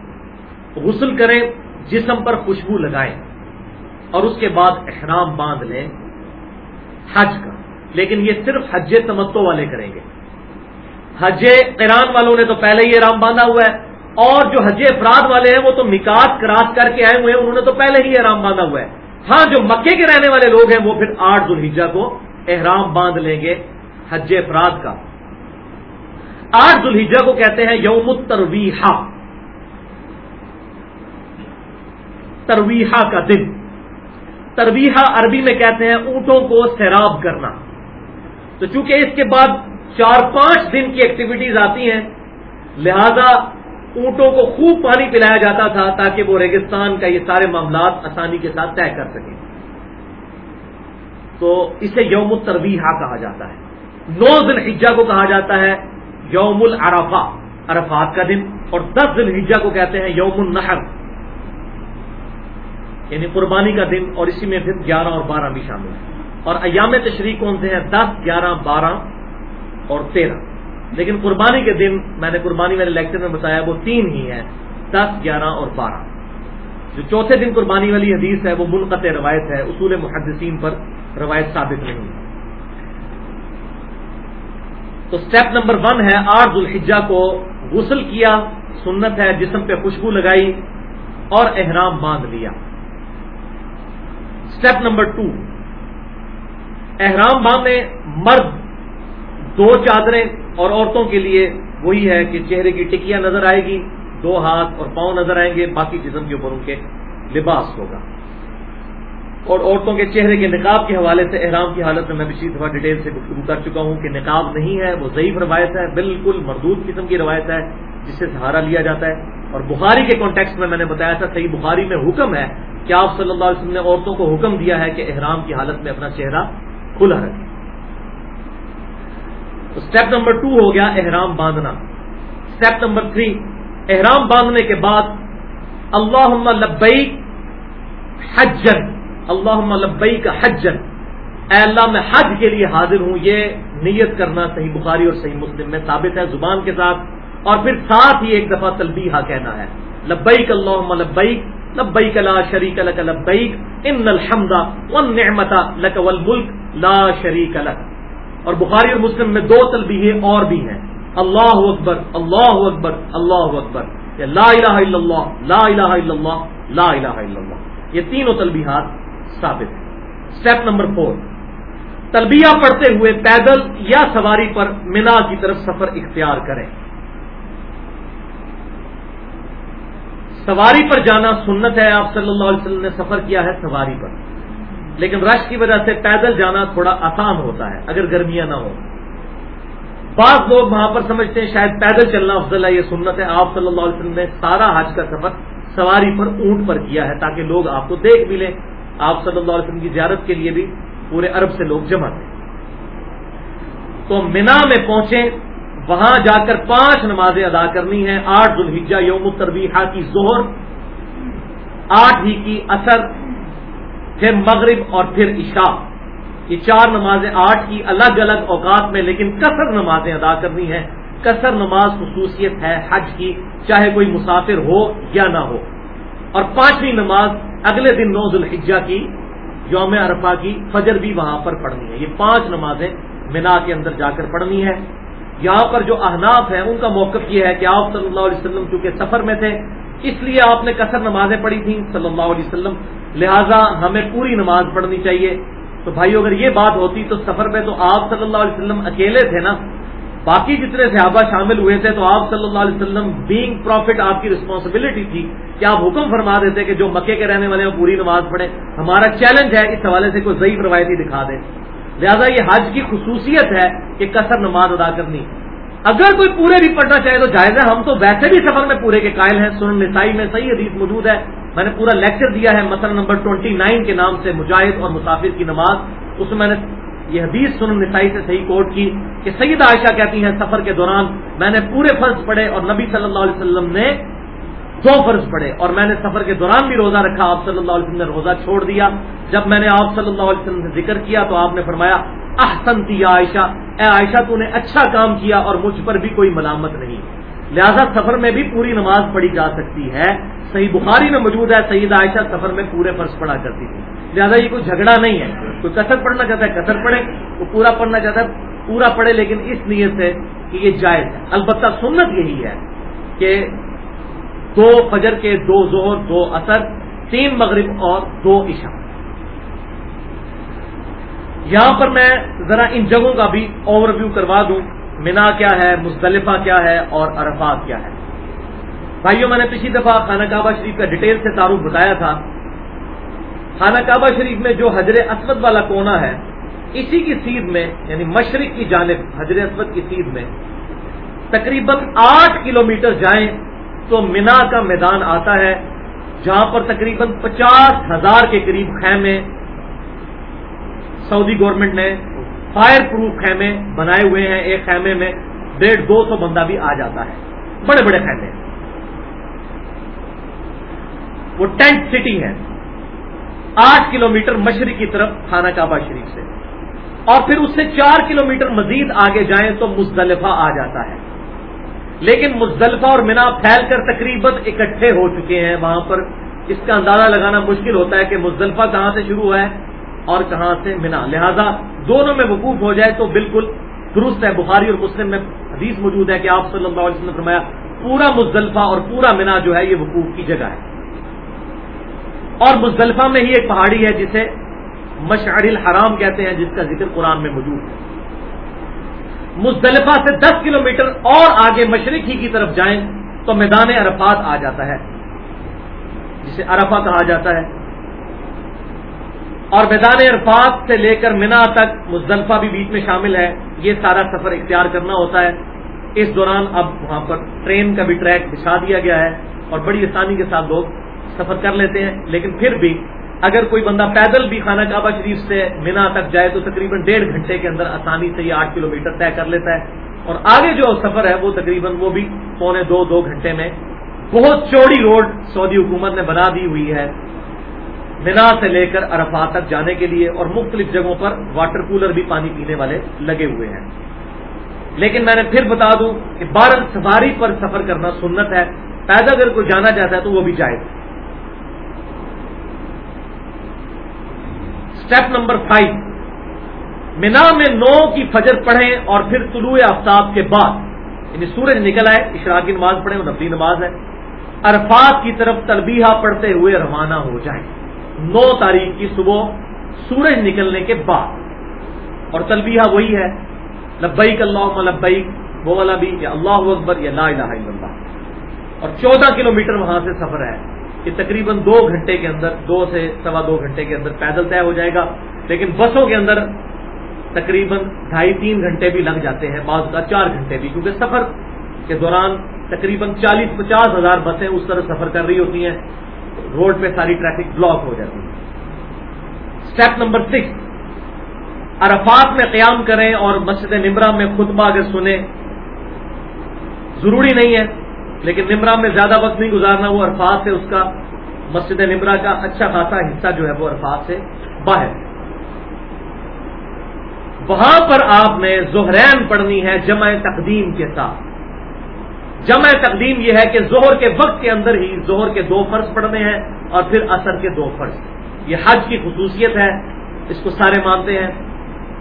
غسل کریں، جسم پر خوشبو لگائیں اور اس کے بعد احرام باندھ لیں۔ حج کا۔ لیکن یہ صرف حج تمتو والے کریں گے۔ حج ایران والوں نے تو پہلے ہی احرام باندھا ہوا ہے۔ اور جو حج افراد والے ہیں وہ تو نکات کراس کر کے آئے ہوئے ہیں، انہوں نے تو پہلے ہی احرام باندھا ہوا ہے۔ ہاں جو مکے کے رہنے والے لوگ ہیں، وہ پھر آٹھ ذوالحجہ کو احرام باندھ لیں گے حج افراد کا۔ آٹھ ذوالحجہ کو کہتے ہیں یوم ترویحا ترویحا کا دن۔ ترویحا عربی میں کہتے ہیں اونٹوں کو سیراب کرنا۔ تو چونکہ اس کے بعد چار پانچ دن کی ایکٹیویٹیز آتی ہیں، لہذا اونٹوں کو خوب پانی پلایا جاتا تھا تاکہ وہ ریگستان کا یہ سارے معاملات آسانی کے ساتھ طے کر سکیں۔ تو اسے یوم الترویحا کہا جاتا ہے۔ نو ذی الحجہ کو کہا جاتا ہے یوم العرفہ، عرفات کا دن، اور دس ذی الحجہ کو کہتے ہیں یوم النحر۔ یعنی قربانی کا دن اور اسی میں پھر گیارہ اور بارہ بھی شامل ہیں۔ اور ایام تشریح کون سے ہیں؟ دس، گیارہ، بارہ اور تیرہ۔ لیکن قربانی کے دن میں نے قربانی میرے لیکچر میں بتایا وہ تین ہی ہیں۔ دس، گیارہ اور بارہ۔ جو چوتھے دن قربانی والی حدیث ہے، وہ منقطع روایت ہے۔ اصول محدثین پر روایت ثابت نہیں ہے۔ تو سٹیپ نمبر ون ہے، آٹھ الحجہ کو غسل کیا، سنت ہے، جسم پہ خوشبو لگائی اور احرام باندھ لیا۔ سٹیپ نمبر ٹو احرام باندھنے مرد، دو چادریں اور عورتوں کے لیے وہی ہے کہ چہرے کی ٹکیاں نظر آئے گی، دو ہاتھ اور پاؤں نظر آئیں گے، باقی جسم کے اوپر ان کے لباس ہوگا۔ اور عورتوں کے چہرے کے نقاب کے حوالے سے احرام کی حالت میں میں پچھلی دفعہ ڈیٹیل سے گفتگو کر چکا ہوں کہ نقاب نہیں ہے، وہ ضعیف روایت ہے، بالکل مردود قسم کی روایت ہے، جس سے سہارا لیا جاتا ہے۔ اور بخاری کے کانٹیکس میں میں نے بتایا تھا، صحیح بخاری میں حکم ہے کہ آپ صلی اللہ علیہ وسلم نے عورتوں کو حکم دیا ہے کہ احرام کی حالت میں اپنا چہرہ کھلا رکھے تو اسٹیپ نمبر ٹو ہو گیا احرام باندھنا۔ اسٹیپ نمبر تھری احرام باندھنے کے بعد اللہ لبئی حجن اللہ لبئی کا حجن۔ اے اللہ، میں حج کے لیے حاضر ہوں، یہ نیت کرنا صحیح بخاری اور صحیح مسلم میں ثابت ہے زبان کے ساتھ۔ اور پھر ساتھ ہی ایک دفعہ تلبیہ کہنا ہے۔ لبیک اللہ لبیک لبیک لا شریک لک لبیک، ان الحمد والنعمت لک والملک لا شریک لک۔ اور بخاری اور مسلم میں دو تلبیہ اور بھی ہیں۔ اللہ اکبر اللہ اکبر اللہ اکبر۔ لا الہ الا اللہ، لا الہ الا اللہ، لا الہ الا اللہ۔ یہ تینوں تلبیحات ثابت۔ ہیں اسٹیپ نمبر فور تلبیہ پڑھتے ہوئے پیدل یا سواری پر مینا کی طرف سفر اختیار کریں۔ سواری پر جانا سنت ہے، آپ صلی اللہ علیہ وسلم نے سفر کیا ہے سواری پر۔ لیکن رش کی وجہ سے پیدل جانا تھوڑا آسان ہوتا ہے، اگر گرمیاں نہ ہو بعض لوگ وہاں پر سمجھتے ہیں شاید پیدل چلنا افضل ہے، یہ سنت ہے۔ آپ صلی اللہ علیہ وسلم نے سارا حج کا سفر سواری پر اونٹ پر کیا ہے تاکہ لوگ آپ کو دیکھ بھی لیں۔ آپ صلی اللہ علیہ وسلم کی زیارت کے لیے بھی پورے عرب سے لوگ جمع تھے۔ تو مینا میں پہنچے، وہاں جا کر پانچ نمازیں ادا کرنی ہیں، آٹھ ذوالحجہ، یوم التربیحہ کی زہر آٹھ ہی کی اثر پھر مغرب اور پھر عشاء۔ یہ چار نمازیں آٹھ کی الگ الگ اوقات میں، لیکن کثر نمازیں ادا کرنی ہیں۔ کثر نماز خصوصیت ہے حج کی، چاہے کوئی مسافر ہو یا نہ ہو۔ اور پانچویں نماز اگلے دن نو ذوالحجہ کی، یوم عرفہ کی، فجر بھی وہاں پر پڑھنی ہے۔ یہ پانچ نمازیں مینا کے اندر جا کر پڑھنی ہے یہاں پر جو احناف ہیں، ان کا موقف یہ ہے کہ آپ صلی اللہ علیہ وسلم چونکہ سفر میں تھے، اس لیے آپ نے کثر نمازیں پڑھی تھیں۔ صلی اللہ علیہ وسلم، لہٰذا ہمیں پوری نماز پڑھنی چاہیے۔ تو بھائی اگر یہ بات ہوتی تو سفر میں تو آپ صلی اللہ علیہ وسلم اکیلے تھے نا؟ باقی جتنے صحابہ شامل ہوئے تھے تو آپ صلی اللہ علیہ وسلم بینگ پروفٹ آپ کی رسپانسبلٹی تھی کہ آپ حکم فرما دیتے کہ جو مکے کے رہنے والے ہیں پوری نماز پڑھیں۔ ہمارا چیلنج ہے اس حوالے سے کوئی ضعیف روایتی دکھا دیں۔ لہذا یہ حج کی خصوصیت ہے کہ کثر نماز ادا کرنی۔ اگر کوئی پورے بھی پڑھنا چاہے تو جائز ہے۔ ہم تو ویسے بھی سفر میں پورے کے قائل ہیں۔ سن نسائی میں صحیح حدیث موجود ہے۔ میں نے پورا لیکچر دیا ہے مسئلہ نمبر ٹوئنٹی نائن کے نام سے مجاہد اور مسافر کی نماز۔ اس میں میں نے یہ حدیث سن نسائی سے صحیح کوٹ کی کہ سید عائشہ کہتی ہیں سفر کے دوران میں نے پورے فرض پڑھے اور نبی صلی اللہ علیہ وسلم نے دو فرض پڑھے اور میں نے سفر کے دوران بھی روزہ رکھا، آپ صلی اللہ علیہ وسلم نے روزہ چھوڑ دیا۔ جب میں نے آپ صلی اللہ علیہ وسلم سے ذکر کیا تو آپ نے فرمایا احسن تھی عائشہ، اے عائشہ، تو نے اچھا کام کیا اور مجھ پر بھی کوئی ملامت نہیں۔ لہذا سفر میں بھی پوری نماز پڑھی جا سکتی ہے۔ صحیح بخاری میں موجود ہے، سید عائشہ سفر میں پورے فرض پڑھا کرتی تھی لہٰذا یہ کوئی جھگڑا نہیں ہے۔ کوئی کثر پڑھنا چاہتا ہے کثر پڑھے وہ پورا پڑھنا چاہتا ہے، پورا پڑھے، لیکن اس نیت سے کہ یہ جائز ہے۔ البتہ سنت یہی ہے کہ دو فجر کے دو زہر دو اثر تین مغرب اور دو عشاء۔ یہاں پر میں ذرا ان جگہوں کا بھی اوور ویو کروا دوں۔ مینا کیا ہے، مزدلفہ کیا ہے اور عرفات کیا ہے۔ بھائیوں میں نے پچھلی دفعہ خانہ کعبہ شریف کا ڈیٹیل سے تعارف بتایا تھا۔ خانہ کعبہ شریف میں جو حضر اسود والا کونا ہے، اسی کی سیدھ میں یعنی مشرق کی جانب حضر اسود کی سیدھ میں تقریباً آٹھ کلومیٹر جائیں تو مینا کا میدان آتا ہے، جہاں پر تقریباً پچاس ہزار کے قریب خیمے سعودی گورنمنٹ نے فائر پروف خیمے بنائے ہوئے ہیں۔ ایک خیمے میں ڈیڑھ دو سو بندہ بھی آ جاتا ہے۔ بڑے بڑے خیمے۔ وہ ٹینٹ سٹی ہے آٹھ کلومیٹر مشرق کی طرف خانہ کعبہ شریف سے۔ اور پھر اس سے چار کلومیٹر مزید آگے جائیں تو مزدلفہ آ جاتا ہے۔ لیکن مزدلفہ اور مینا پھیل کر تقریباً اکٹھے ہو چکے ہیں وہاں پر۔ اس کا اندازہ لگانا مشکل ہوتا ہے کہ مزدلفہ کہاں سے شروع ہوا ہے اور کہاں سے مینا لہذا دونوں میں وقوف ہو جائے تو بالکل درست ہے۔ بخاری اور مسلم میں حدیث موجود ہے کہ آپ صلی اللہ علیہ وسلم نے فرمایا، پورا مزدلفہ اور پورا مینا جو ہے یہ وقوف کی جگہ ہے۔ اور مزدلفہ میں ہی ایک پہاڑی ہے جسے مشعر الحرام کہتے ہیں، جس کا ذکر قرآن میں موجود ہے۔ مزدلفہ سے دس کلومیٹر اور آگے مشرق ہی کی طرف جائیں تو میدان عرفات آ جاتا ہے۔ جسے عرفہ کہا جاتا ہے۔ اور میدان عرفات سے لے کر مینا تک مزدلفہ بھی بیچ میں شامل ہے۔ یہ سارا سفر اختیار کرنا ہوتا ہے۔ اس دوران اب وہاں پر ٹرین کا بھی ٹریک بچھا دیا گیا ہے اور بڑی آسانی کے ساتھ لوگ سفر کر لیتے ہیں، لیکن پھر بھی اگر کوئی بندہ پیدل بھی خانہ کعبہ شریف سے مینا تک جائے تو تقریباً ڈیڑھ گھنٹے کے اندر آسانی سے یہ آٹھ کلو میٹر طے کر لیتا ہے۔ اور آگے جو سفر ہے وہ تقریباً وہ بھی پونے دو دو گھنٹے میں۔ بہت چوڑی روڈ سعودی حکومت نے بنا دی ہوئی ہے مینا سے لے کر ارفا تک جانے کے لیے، اور مختلف جگہوں پر واٹر کولر بھی پانی پینے والے لگے ہوئے ہیں۔ لیکن میں نے پھر بتا دوں کہ بارہ سواری پر سفر کرنا سنت ہے۔ پیدا اگر کوئی جانا چاہتا ہے تو وہ بھی جائے اسٹیپ نمبر فائیو مینا میں نو کی فجر پڑھیں اور پھر طلوع آفتاب کے بعد. یعنی سورج نکل آئے اشراقی نماز پڑھیں، وہ نبی نماز ہے. عرفات کی طرف تلبیہ پڑھتے ہوئے روانہ ہو جائیں. نو تاریخ کی صبح سورج نکلنے کے بعد. اور تلبیہ وہی ہے. لبیک اللہ لبیک، وہ والا بھی، یا اللہ اکبر، یا لا الہ الا اللہ. اور چودہ کلومیٹر وہاں سے سفر ہے. کہ تقریباً دو گھنٹے کے اندر، دو سے سوا دو گھنٹے کے اندر پیدل طے ہو جائے گا، لیکن بسوں کے اندر تقریباً ڈھائی تین گھنٹے بھی لگ جاتے ہیں، بعض کا چار گھنٹے بھی، کیونکہ سفر کے دوران تقریباً چالیس پچاس ہزار بسیں اس طرح سفر کر رہی ہوتی ہیں، روڈ پہ ساری ٹریفک بلاک ہو جاتی ہے۔ اسٹیپ نمبر سکس عرفات میں قیام کریں اور مسجد نمرا میں خطبہ اگر سنیں، ضروری نہیں ہے لیکن نمرا میں زیادہ وقت نہیں گزارنا، وہ عرفات سے، اس کا مسجد نمرا کا اچھا خاصا حصہ جو ہے وہ عرفات سے باہر۔ وہاں پر آپ نے زہرین پڑھنی ہے جمع تقدیم کے ساتھ۔ جمع تقدیم یہ ہے کہ زہر کے وقت کے اندر ہی زہر کے دو فرض پڑھنے ہیں اور پھر اثر کے دو فرض۔ یہ حج کی خصوصیت ہے، اس کو سارے مانتے ہیں۔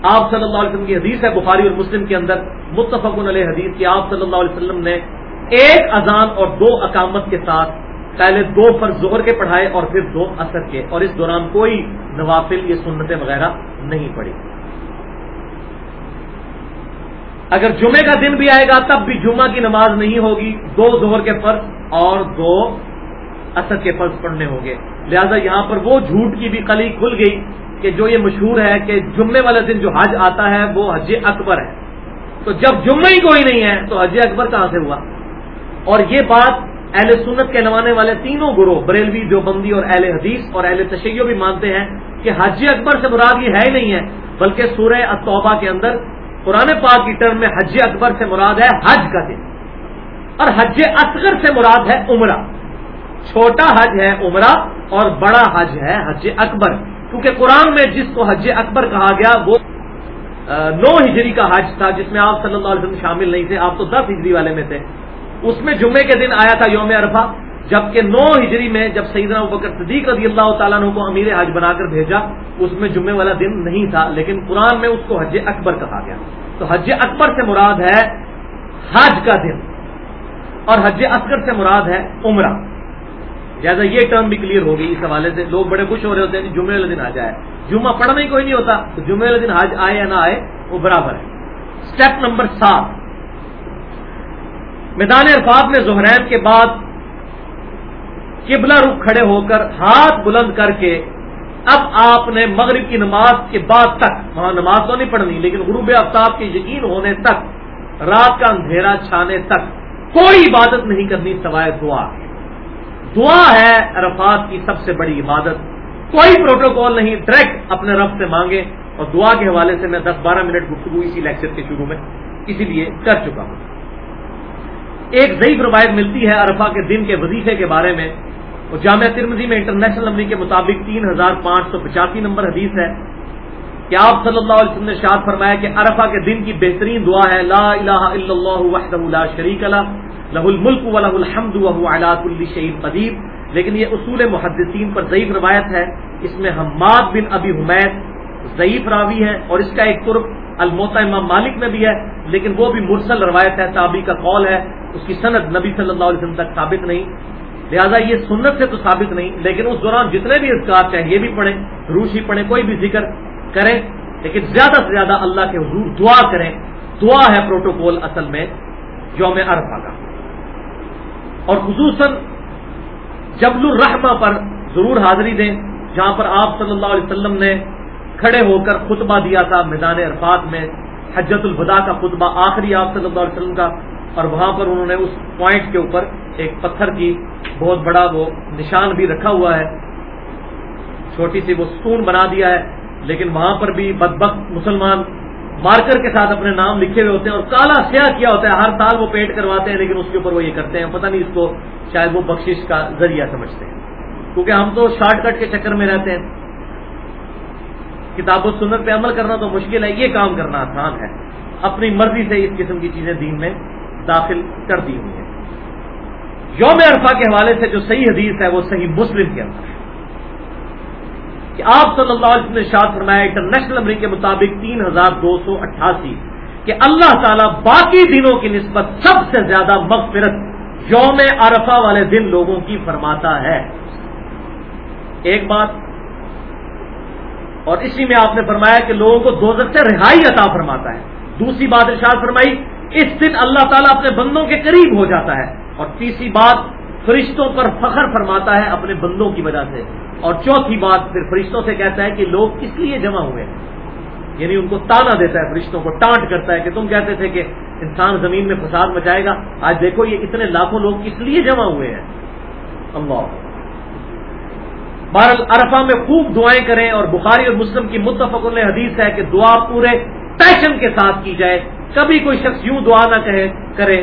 آپ صلی اللہ علیہ وسلم کی حدیث ہے، بخاری اور مسلم کے اندر متفق علیہ حدیث کی آپ صلی اللہ علیہ وسلم نے ایک اذان اور دو اقامت کے ساتھ پہلے دو پر زہر کے پڑھائے اور پھر دو اثر کے، اور اس دوران کوئی نوافل یہ سنتیں وغیرہ نہیں پڑی اگر جمعے کا دن بھی آئے گا تب بھی جمعہ کی نماز نہیں ہوگی، دو زہر کے فرض اور دو اثر کے فرض پڑھنے ہوں گے۔ لہذا یہاں پر وہ جھوٹ کی بھی کلی کھل گئی کہ جو یہ مشہور ہے کہ جمعے والے دن جو حج آتا ہے وہ حج اکبر ہے۔ تو جب جمعہ ہی کوئی نہیں ہے تو حج اکبر کہاں سے ہوا؟ اور یہ بات اہل سنت کے والے تینوں گروہ، بریلوی، دیوبندی اور اہل حدیث اور اہل تشیع بھی مانتے ہیں کہ حج اکبر سے مراد یہ ہے ہی نہیں ہے، بلکہ سورہ التوبہ کے اندر قرآن پاک کی ٹرم میں حج اکبر سے مراد ہے حج کا دن، اور حج اصغر سے مراد ہے عمرہ۔ چھوٹا حج ہے عمرہ اور بڑا حج ہے حج اکبر، کیونکہ قرآن میں جس کو حج اکبر کہا گیا وہ نو ہجری کا حج تھا، جس میں آپ صلی اللہ علیہ وسلم شامل نہیں تھے، آپ تو دس ہجری والے میں تھے۔ اس میں جمعے کے دن آیا تھا یوم عرفہ، جبکہ نو ہجری میں جب سیدنا بکر صدیق رضی اللہ تعالیٰ عنہ کو امیر حج بنا کر بھیجا، اس میں جمعے والا دن نہیں تھا، لیکن قرآن میں اس کو حج اکبر کہا گیا۔ تو حج اکبر سے مراد ہے حج کا دن، اور حج اصغر سے مراد ہے عمرہ۔ جیسا یہ ٹرم بھی کلیئر ہوگی اس حوالے سے۔ لوگ بڑے خوش ہو رہے ہوتے ہیں کہ جمعے والے دن آ جائے۔ جمعہ پڑھنا ہی کوئی نہیں ہوتا، تو جمعے والے دن حج آئے یا نہ آئے، وہ برابر ہے۔ اسٹیپ نمبر سات۔ میدان عرفات میں زہرین کے بعد قبلہ رخ کھڑے ہو کر ہاتھ بلند کر کے اب آپ نے مغرب کی نماز کے بعد تک، وہاں نماز تو نہیں پڑھنی، لیکن غروب آفتاب کے یقین ہونے تک، رات کا اندھیرا چھانے تک، کوئی عبادت نہیں کرنی سوائے دعا دعا ہے عرفات کی سب سے بڑی عبادت۔ کوئی پروٹوکول نہیں، ڈائریکٹ اپنے رب سے مانگے۔ اور دعا کے حوالے سے میں دس بارہ منٹ گفتگو اسی لیکچر کے شروع میں، اسی لیے کر چکا ہوں۔ ایک ضعیف روایت ملتی ہے عرفہ کے دن کے وظیفے کے بارے میں اور جامعہ ترمزی میں انٹرنیشنل نمبر کے مطابق تین ہزار پانچ سو پچاسی نمبر حدیث ہے کہ آپ صلی اللہ علیہ وسلم نے شاد فرمایا کہ عرفہ کے دن کی بہترین دعا ہے، لا الہ الا اللہ وحدہ لا شریک لہ لہ الملک و لہ الحمد وهو علی کل شیء قدیر۔ لیکن یہ اصول محدثین پر ضعیف روایت ہے۔ اس میں حماد بن ابی حمید ضعیف راوی ہے اور اس کا ایک ترک الموتا امام مالک میں بھی ہے، لیکن وہ بھی مرسل روایت ہے تابی کا قول ہے۔ اس کی صنعت نبی صلی اللہ علیہ وسلم تک ثابت نہیں۔ لہٰذا یہ سنت سے تو ثابت نہیں، لیکن اس دوران جتنے بھی اذکار چاہے یہ بھی پڑھیں، روشی پڑھیں، کوئی بھی ذکر کریں۔ لیکن زیادہ سے زیادہ اللہ کے حضور دعا کریں۔ دعا ہے پروٹوکول اصل میں یوم عرفہ کا۔ اور خصوصاً جبل الرحمہ پر ضرور حاضری دیں، جہاں پر آپ صلی اللہ علیہ وسلم نے کھڑے ہو کر خطبہ دیا تھا میدان عرفات میں حجت الفدا کا خطبہ آخری آپ صلی اللہ علیہ وسلم کا، اور وہاں پر انہوں نے اس پوائنٹ کے اوپر ایک پتھر کی بہت بڑا وہ نشان بھی رکھا ہوا ہے۔ چھوٹی سی وہ ستون بنا دیا ہے، لیکن وہاں پر بھی بدبخت مسلمان مارکر کے ساتھ اپنے نام لکھے ہوئے ہوتے ہیں اور کالا سیاہ کیا ہوتا ہے، ہر سال وہ پیٹ کرواتے ہیں، لیکن اس کے اوپر وہ یہ کرتے ہیں۔ پتہ نہیں اس کو شاید وہ بخشش کا ذریعہ سمجھتے ہیں۔ کیونکہ ہم تو شارٹ کٹ کے چکر میں رہتے ہیں۔ کتاب و سنت پہ عمل کرنا تو مشکل ہے، یہ کام کرنا آسان ہے۔ اپنی مرضی سے اس قسم کی چیزیں دین میں داخل کر دی ہوئی ہیں۔ یوم عرفہ کے حوالے سے جو صحیح حدیث ہے، وہ صحیح مسلم کے اندر ہے۔ کہ آپ صلی اللہ علیہ وسلم نے شاد فرمایا، انٹرنیشنل امریک کے مطابق تین ہزار دو سو اٹھاسی، کہ اللہ تعالیٰ باقی دنوں کی نسبت سب سے زیادہ مغفرت یوم عرفہ والے دن لوگوں کی فرماتا ہے۔ ایک بات اور اسی میں آپ نے فرمایا کہ لوگوں کو دو سے رہائی عطا فرماتا ہے۔ دوسری بات ارشاد فرمائی، اس دن اللہ تعالیٰ اپنے بندوں کے قریب ہو جاتا ہے اور تیسری بات فرشتوں پر فخر فرماتا ہے اپنے بندوں کی وجہ سے۔ اور چوتھی بات پھر فرشتوں سے کہتا ہے کہ لوگ کس لیے جمع ہوئے ہیں۔ یعنی ان کو تانا دیتا ہے، فرشتوں کو ٹانٹ کرتا ہے کہ تم کہتے تھے کہ انسان زمین میں فساد مچائے گا۔ آج دیکھو، یہ اتنے لاکھوں لوگ کس لیے جمع ہوئے ہیں۔ اللہ۔ بہرحال عرفہ میں خوب دعائیں کریں اور بخاری اور مسلم کی متفق حدیث ہے کہ دعا پورے پیشن کے ساتھ کی جائے۔ کبھی کوئی شخص یوں دعا نہ کہے، کرے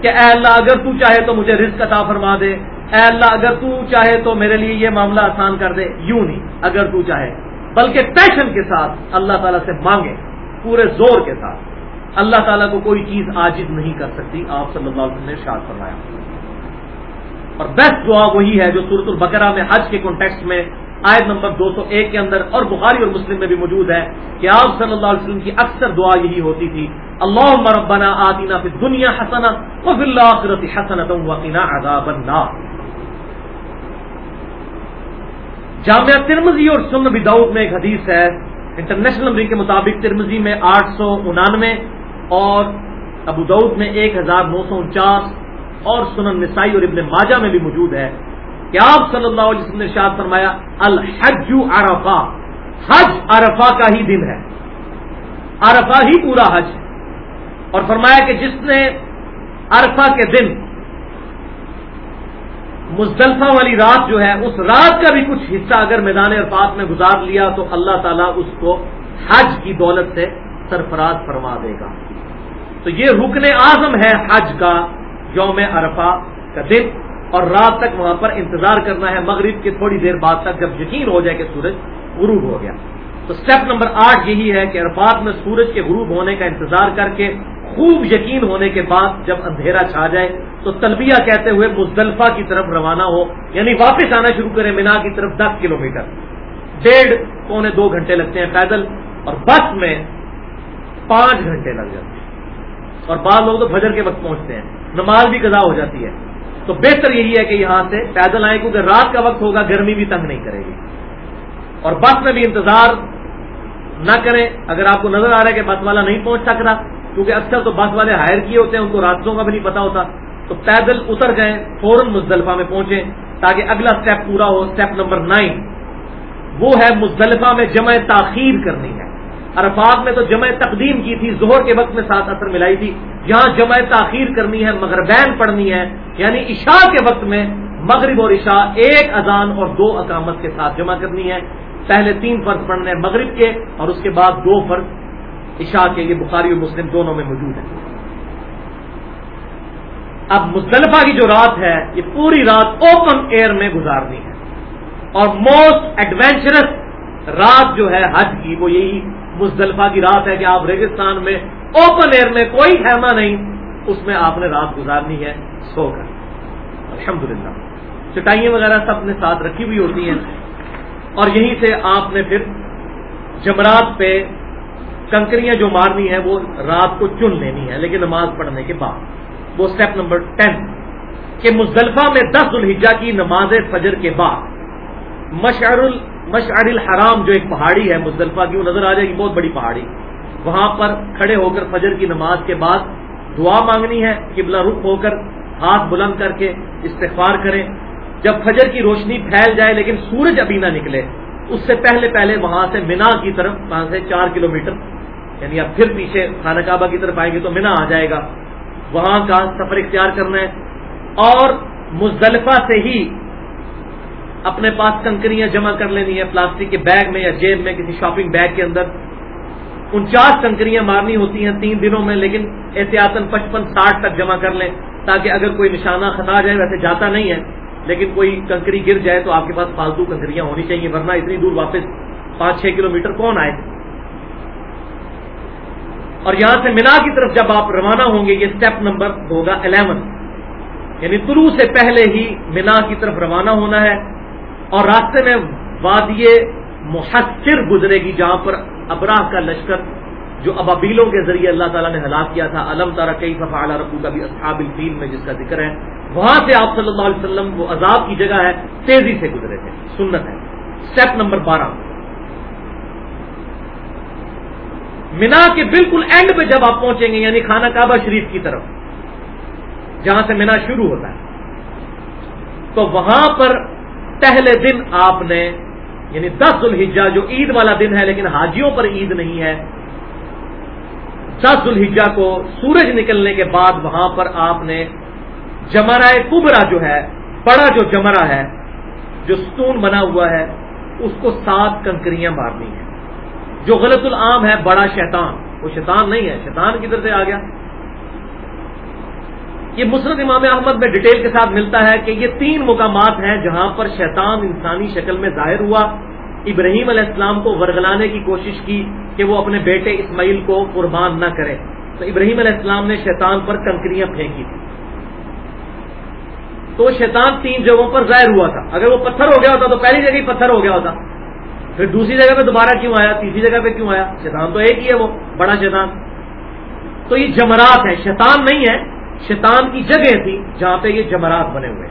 کہ اے اللہ اگر تو چاہے تو مجھے رزق عطا فرما دے۔ اے اللہ اگر تو چاہے تو میرے لیے یہ معاملہ آسان کر دے۔ یوں نہیں، اگر تو چاہے۔ بلکہ پیشن کے ساتھ اللہ تعالیٰ سے مانگے، پورے زور کے ساتھ۔ اللہ تعالیٰ کو کوئی چیز عاجز نہیں کر سکتی، آپ صلی اللہ علیہ وسلم نے شاد فرمایا۔ اور بیسٹ دعا وہی ہے جو سورت البقرہ میں حج کے کانٹیکس میں آیت نمبر دو سو ایک کے اندر اور بخاری اور مسلم میں بھی موجود ہے کہ آپ صلی اللہ علیہ وسلم کی اکثر دعا یہی ہوتی تھی اللہ مربنا آدینا فی دنیا حسنا و فی حسنت وقنا عذاب النار. جامعہ ترمزی اور سن بداؤد میں ایک حدیث ہے، انٹرنیشنل نمبر کے مطابق ترمزی میں آٹھ سو انانوے اور ابو دعود میں ایک ہزار نو سو انچاس اور سنن نسائی اور ابن ماجہ میں بھی موجود ہے کہ آپ صلی اللہ علیہ وسلم نے شاد فرمایا، الحج عرفہ۔ حج عرفہ کا ہی دن ہے۔ عرفہ ہی پورا حج اور فرمایا کہ جس نے عرفہ کے دن مزدلفہ والی رات جو ہے، اس رات کا بھی کچھ حصہ اگر میدان عرفات میں گزار لیا تو اللہ تعالیٰ اس کو حج کی دولت سے سرفراز فرما دے گا۔ تو یہ رکن اعظم ہے حج کا۔ یوم عرفہ کا دن اور رات تک وہاں پر انتظار کرنا ہے مغرب کے تھوڑی دیر بعد تک جب یقین ہو جائے کہ سورج غروب ہو گیا۔ تو سٹیپ نمبر آٹھ یہی ہے کہ عرفات میں سورج کے غروب ہونے کا انتظار کر کے خوب یقین ہونے کے بعد جب اندھیرا چھا جائے تو تلبیہ کہتے ہوئے مزدلفہ کی طرف روانہ ہو یعنی واپس آنا شروع کرے مینا کی طرف دس کلو میٹر ڈیڑھ پونے دو گھنٹے لگتے ہیں پیدل اور بس میں پانچ گھنٹے لگ جاتے ہیں۔ اور بعض لوگ تو فجر کے وقت پہنچتے ہیں۔ نماز بھی قضا ہو جاتی ہے۔ تو بہتر یہی ہے کہ یہاں سے پیدل آئیں کیونکہ رات کا وقت ہوگا، گرمی بھی تنگ نہیں کرے گی۔ اور بس میں بھی انتظار نہ کریں۔ اگر آپ کو نظر آ رہا ہے کہ بس والا نہیں پہنچ سک رہا، کیونکہ اکثر تو بس والے ہائر کیے ہوتے ہیں، ان کو راستوں کا بھی نہیں پتا ہوتا۔ تو پیدل اتر گئے، فوراً مزدلفہ میں پہنچے تاکہ اگلا سٹیپ پورا ہو۔ سٹیپ نمبر نائن وہ ہے مزدلفہ میں جمع تاخیر کرنی ہے۔ عرفات میں تو جمع تقدیم کی تھی زہر کے وقت میں ساتھ اثر ملائی تھی۔ یہاں جمع تاخیر کرنی ہے، مغربین پڑھنی ہے یعنی عشاء کے وقت میں مغرب اور عشاء ایک اذان اور دو اقامت کے ساتھ جمع کرنی ہے۔ پہلے تین فرض پڑھنے ہیں مغرب کے اور اس کے بعد دو فرض۔ عشاء کے یہ بخاری اور مسلم دونوں میں موجود ہیں۔ اب مصطلفہ کی جو رات ہے، یہ پوری رات اوپن ایئر میں گزارنی ہے۔ اور موسٹ ایڈونچرس رات جو ہے حج کی، وہ یہی مزدلفہ کی رات ہے کہ آپ ریگستان میں اوپن ایئر میں کوئی خیمہ نہیں، اس میں آپ نے رات گزارنی ہے، سو کر۔ الحمد للہ چٹائیاں وغیرہ سب نے ساتھ رکھی ہوئی ہوتی ہیں۔ اور یہیں سے آپ نے پھر جمرات پہ کنکریاں جو مارنی ہے وہ رات کو چن لینی ہے لیکن نماز پڑھنے کے بعد۔ وہ اسٹیپ نمبر ٹین کہ مزدلفہ میں دس الحجا کی نماز فجر کے بعد مشعر مشعر الحرام جو ایک پہاڑی ہے مزدلفہ کی، وہ نظر آ جائے گی، بہت بڑی پہاڑی۔ وہاں پر کھڑے ہو کر فجر کی نماز کے بعد دعا مانگنی ہے، قبلہ رخ ہو کر ہاتھ بلند کر کے استغفار کریں۔ جب فجر کی روشنی پھیل جائے لیکن سورج ابھی نہ نکلے، اس سے پہلے پہلے وہاں سے مینا کی طرف، وہاں سے چار کلو میٹر یعنی اب پھر پیچھے خانہ کعبہ کی طرف آئیں گے تو مینا آ جائے گا۔ وہاں کا سفر اختیار کرنا ہے۔ اور مزدلفہ سے ہی اپنے پاس کنکریاں جمع کر لینی ہے پلاسٹک کے بیگ میں یا جیب میں، کسی شاپنگ بیگ کے اندر۔ انچاس کنکریاں مارنی ہوتی ہیں تین دنوں میں، لیکن احتیاطن پچپن، ساٹھ تک جمع کر لیں تاکہ اگر کوئی نشانہ خطا جائے، ویسے جاتا نہیں ہے، لیکن کوئی کنکری گر جائے تو آپ کے پاس فالتو کنکریاں ہونی چاہیے، ورنہ اتنی دور واپس پانچ، چھ کلو میٹر کون آئے؟ اور یہاں سے مینا کی طرف جب آپ روانہ ہوں گے، یہ اسٹیپ نمبر ہوگا الیون یعنی طلوع سے پہلے ہی مینا کی طرف روانہ ہونا ہے۔ اور راستے میں وادی محسر گزرے گی جہاں پر ابراہ کا لشکر جو ابابیلوں کے ذریعے اللہ تعالیٰ نے ہلاک کیا تھا، علم تارا کئی صفا اعلیٰ رقو کا بھی اصحاب الفیل میں جس کا ذکر ہے۔ وہاں سے آپ صلی اللہ علیہ وسلم وہ عذاب کی جگہ ہے، تیزی سے گزرے تھے۔ سنت ہے۔ اسٹیپ نمبر بارہ۔ مینا کے بالکل اینڈ پہ جب آپ پہنچیں گے یعنی خانہ کعبہ شریف کی طرف، جہاں سے مینا شروع ہوتا ہے، تو وہاں پر پہلے دن آپ نے یعنی دس الحجا جو عید والا دن ہے، لیکن حاجیوں پر عید نہیں ہے، دس الحجا کو سورج نکلنے کے بعد وہاں پر آپ نے جمرا کبرا جو ہے، بڑا جو جمرا ہے، جو ستون بنا ہوا ہے، اس کو سات کنکریاں مارنی ہے جو غلط العام ہے، بڑا شیطان، وہ شیطان نہیں ہے، شیطان کدھر سے آ گیا؟ یہ مسرت امام احمد میں ڈیٹیل کے ساتھ ملتا ہے کہ یہ تین مقامات ہیں جہاں پر شیطان انسانی شکل میں ظاہر ہوا۔ ابراہیم علیہ السلام کو ورگلانے کی کوشش کی کہ وہ اپنے بیٹے اسماعیل کو قربان نہ کرے۔ تو ابراہیم علیہ السلام نے شیطان پر کنکریاں پھینکی۔ تھی تو شیطان تین جگہوں پر ظاہر ہوا تھا۔ اگر وہ پتھر ہو گیا ہوتا تو پہلی جگہ ہی پتھر ہو گیا ہوتا۔ پھر دوسری جگہ پہ دوبارہ کیوں آیا؟ تیسری جگہ پہ کیوں آیا؟ شیطان تو ایک ہی ہے وہ، بڑا شیطان۔ تو یہ جمرات ہے شیطان نہیں ہے۔ شیطان کی جگہ تھی جہاں پہ یہ جمرات بنے ہوئے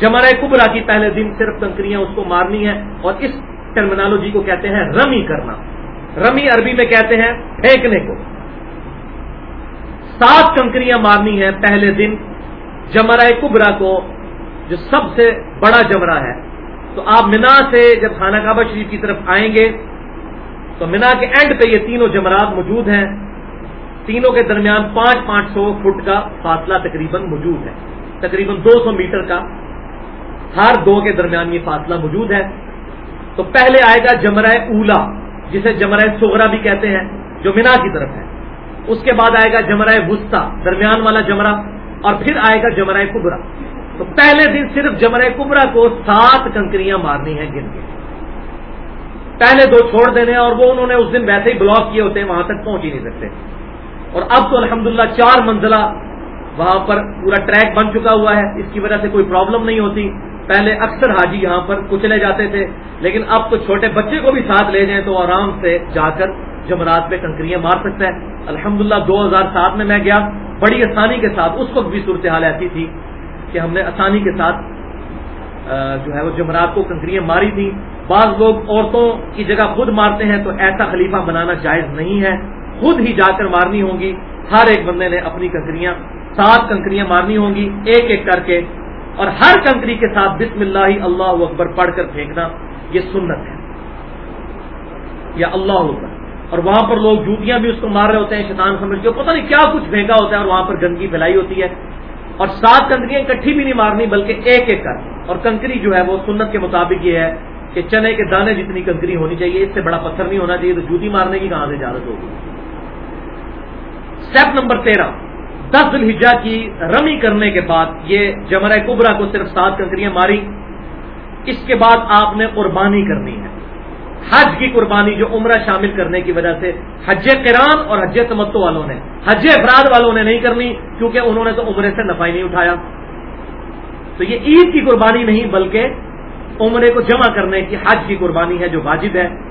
جمرہ کبرا کی پہلے دن صرف کنکریاں اس کو مارنی ہے اور اس ٹرمینالوجی کو کہتے ہیں رمی کرنا۔ رمی عربی میں کہتے ہیں پھینکنے کو۔ سات کنکریاں مارنی ہے پہلے دن جمرہ کبرا کو، جو سب سے بڑا جمرہ ہے۔ تو آپ مینا سے جب خانہ کعبہ شریف کی طرف آئیں گے، تو مینا کے اینڈ پہ یہ تینوں جمرات موجود ہیں۔ تینوں کے درمیان پانچ پانچ سو فٹ کا فاصلہ تقریباً موجود ہے۔ تقریباً دو سو میٹر کا ہر دو کے درمیان یہ فاصلہ موجود ہے۔ تو پہلے آئے گا جمرہ اولا، جسے جمرہ سغرا بھی کہتے ہیں، جو مینا کی طرف ہے۔ اس کے بعد آئے گا جمرہ وسطی، درمیان والا جمرہ، اور پھر آئے گا جمرہ کبرا۔ تو پہلے دن صرف جمرہ کبرا کو سات کنکریاں مارنی ہیں گن کے۔ پہلے دو چھوڑ دینے، اور وہ انہوں نے اس دن ویسے ہی بلاک کیے ہوتے ہیں، وہاں تک پہنچ ہی نہیں سکتے۔ اور اب تو الحمدللہ چار منزلہ وہاں پر پورا ٹریک بن چکا ہوا ہے۔ اس کی وجہ سے کوئی پرابلم نہیں ہوتی۔ پہلے اکثر حاجی یہاں پر کچلے جاتے تھے، لیکن اب تو چھوٹے بچے کو بھی ساتھ لے جائیں تو آرام سے جا کر جمرات پہ کنکریاں مار سکتا ہے الحمدللہ دو ہزار سات میں میں گیا۔ بڑی آسانی کے ساتھ، اس وقت بھی صورتحال ایسی تھی کہ ہم نے آسانی کے ساتھ جو ہے وہ جمرات کو کنکریاں ماری تھی بعض لوگ عورتوں کی جگہ خود مارتے ہیں تو ایسا خلیفہ بنانا جائز نہیں ہے۔ خود ہی جا کر مارنی ہوں گی۔ ہر ایک بندے نے اپنی کنکریاں، سات کنکریاں مارنی ہوں گی، ایک ایک کر کے۔ اور ہر کنکری کے ساتھ بسم اللہ اللہ اکبر پڑھ کر پھینکنا، یہ سنت ہے۔ یا اللہ اکبر۔ اور وہاں پر لوگ جوتیاں بھی اس کو مار رہے ہوتے ہیں، شیطان سمجھ کے۔ پتہ نہیں کیا کچھ پھینکا ہوتا ہے اور وہاں پر گندگی پھیلائی ہوتی ہے۔ اور سات کنکریاں اکٹھی بھی نہیں مارنی، بلکہ ایک ایک کر۔ اور کنکری جو ہے وہ سنت کے مطابق یہ ہے کہ چنے کے دانے جتنی کنکری ہونی چاہیے، اس سے بڑا پتھر نہیں ہونا چاہیے، تو جوتی مارنے کی کہاں سے اجازت ہوگی؟ اسٹیپ نمبر تیرہ۔ دس الحجا کی رمی کرنے کے بعد یہ جمرہ کبرا کو صرف سات کنکریاں ماری، اس کے بعد آپ نے قربانی کرنی ہے۔ حج کی قربانی جو عمرہ شامل کرنے کی وجہ سے حج کران اور حج تمتو والوں نے، حج افراد والوں نے نہیں کرنی کیونکہ انہوں نے تو عمرے سے نفائی نہیں اٹھایا۔ تو یہ عید کی قربانی نہیں بلکہ عمرے کو جمع کرنے کی حج کی قربانی ہے جو واجب ہے۔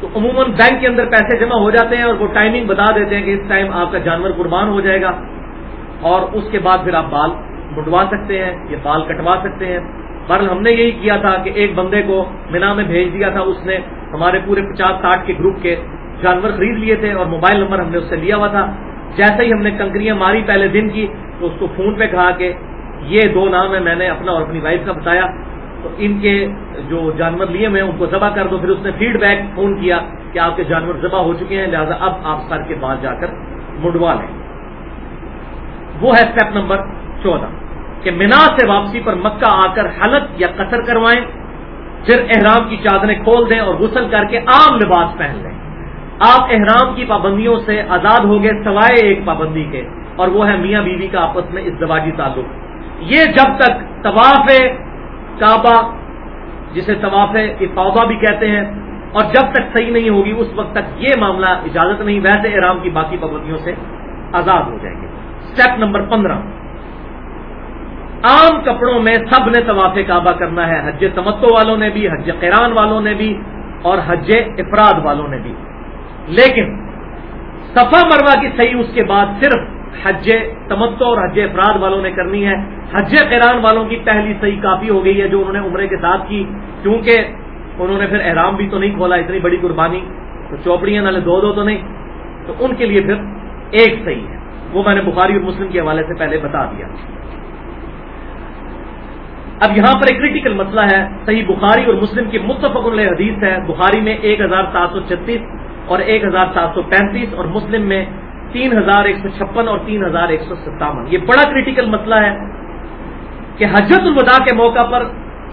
تو عموماً بینک کے اندر پیسے جمع ہو جاتے ہیں اور وہ ٹائمنگ بتا دیتے ہیں کہ اس ٹائم آپ کا جانور قربان ہو جائے گا اور اس کے بعد پھر آپ بال مڈوا سکتے ہیں یا بال کٹوا سکتے ہیں۔ پر ہم نے یہی کیا تھا کہ ایک بندے کو مینا میں بھیج دیا تھا، اس نے ہمارے پورے پچاس ساٹھ کے گروپ کے جانور خرید لیے تھے اور موبائل نمبر ہم نے اس سے لیا ہوا تھا۔ جیسے ہی ہم نے کنکریاں ماری پہلے دن کی، تو اس کو فون پہ کہا کہ یہ دو نام ہے میں نے اپنا اور اپنی وائف کا بتایا۔ تو ان کے جو جانور لیے میں ان کو ذبح کر دو۔ پھر اس نے فیڈ بیک فون کیا کہ آپ کے جانور ذبح ہو چکے ہیں، لہٰذا اب آپ سر کے بعد جا کر مڈوا لیں۔ وہ ہے اسٹیپ نمبر چودہ، کہ مینا سے واپسی پر مکہ آ کر حلق یا قطر کروائیں، پھر احرام کی چادریں کھول دیں اور غسل کر کے عام لباس پہن لیں۔ آپ احرام کی پابندیوں سے آزاد ہو گئے سوائے ایک پابندی کے، اور وہ ہے میاں بیوی کا آپس میں ازدواجی تعلق۔ یہ جب تک طواف کعبہ، جسے طواف افاوبہ بھی کہتے ہیں، اور جب تک صحیح نہیں ہوگی اس وقت تک یہ معاملہ اجازت نہیں، ویسے احرام کی باقی پابندیوں سے آزاد ہو جائیں گے۔ اسٹیپ نمبر پندرہ۔ عام کپڑوں میں سب نے طواف کعبہ کرنا ہے، حج تمتو والوں نے بھی، حج قیران والوں نے بھی، اور حج افراد والوں نے بھی۔ لیکن صفا مروا کی صحیح اس کے بعد صرف حج تمتو اور حج افراد والوں نے کرنی ہے۔ حج قیران والوں کی پہلی صحیح کافی ہو گئی ہے جو انہوں نے عمرے کے ساتھ کی۔ کیونکہ انہوں نے پھر احرام بھی تو نہیں کھولا، اتنی بڑی قربانی۔ تو چوپڑیاں نالے دو دو تو نہیں۔ تو ان کے لیے پھر ایک صحیح ہے۔ وہ میں نے بخاری اور مسلم کے حوالے سے پہلے بتا دیا۔ اب یہاں پر ایک کریٹیکل مسئلہ ہے۔ صحیح بخاری اور مسلم کی متفق علیہ حدیث ہے۔ بخاری میں ایک ہزار سات سو چھتیس اور ایک ہزار سات سو پینتیس اور مسلم میں تین ہزار ایک سو چھپن اور تین ہزار ایک سو ستاون. یہ بڑا کریٹیکل مسئلہ ہے کہ حجت الوداع کے موقع پر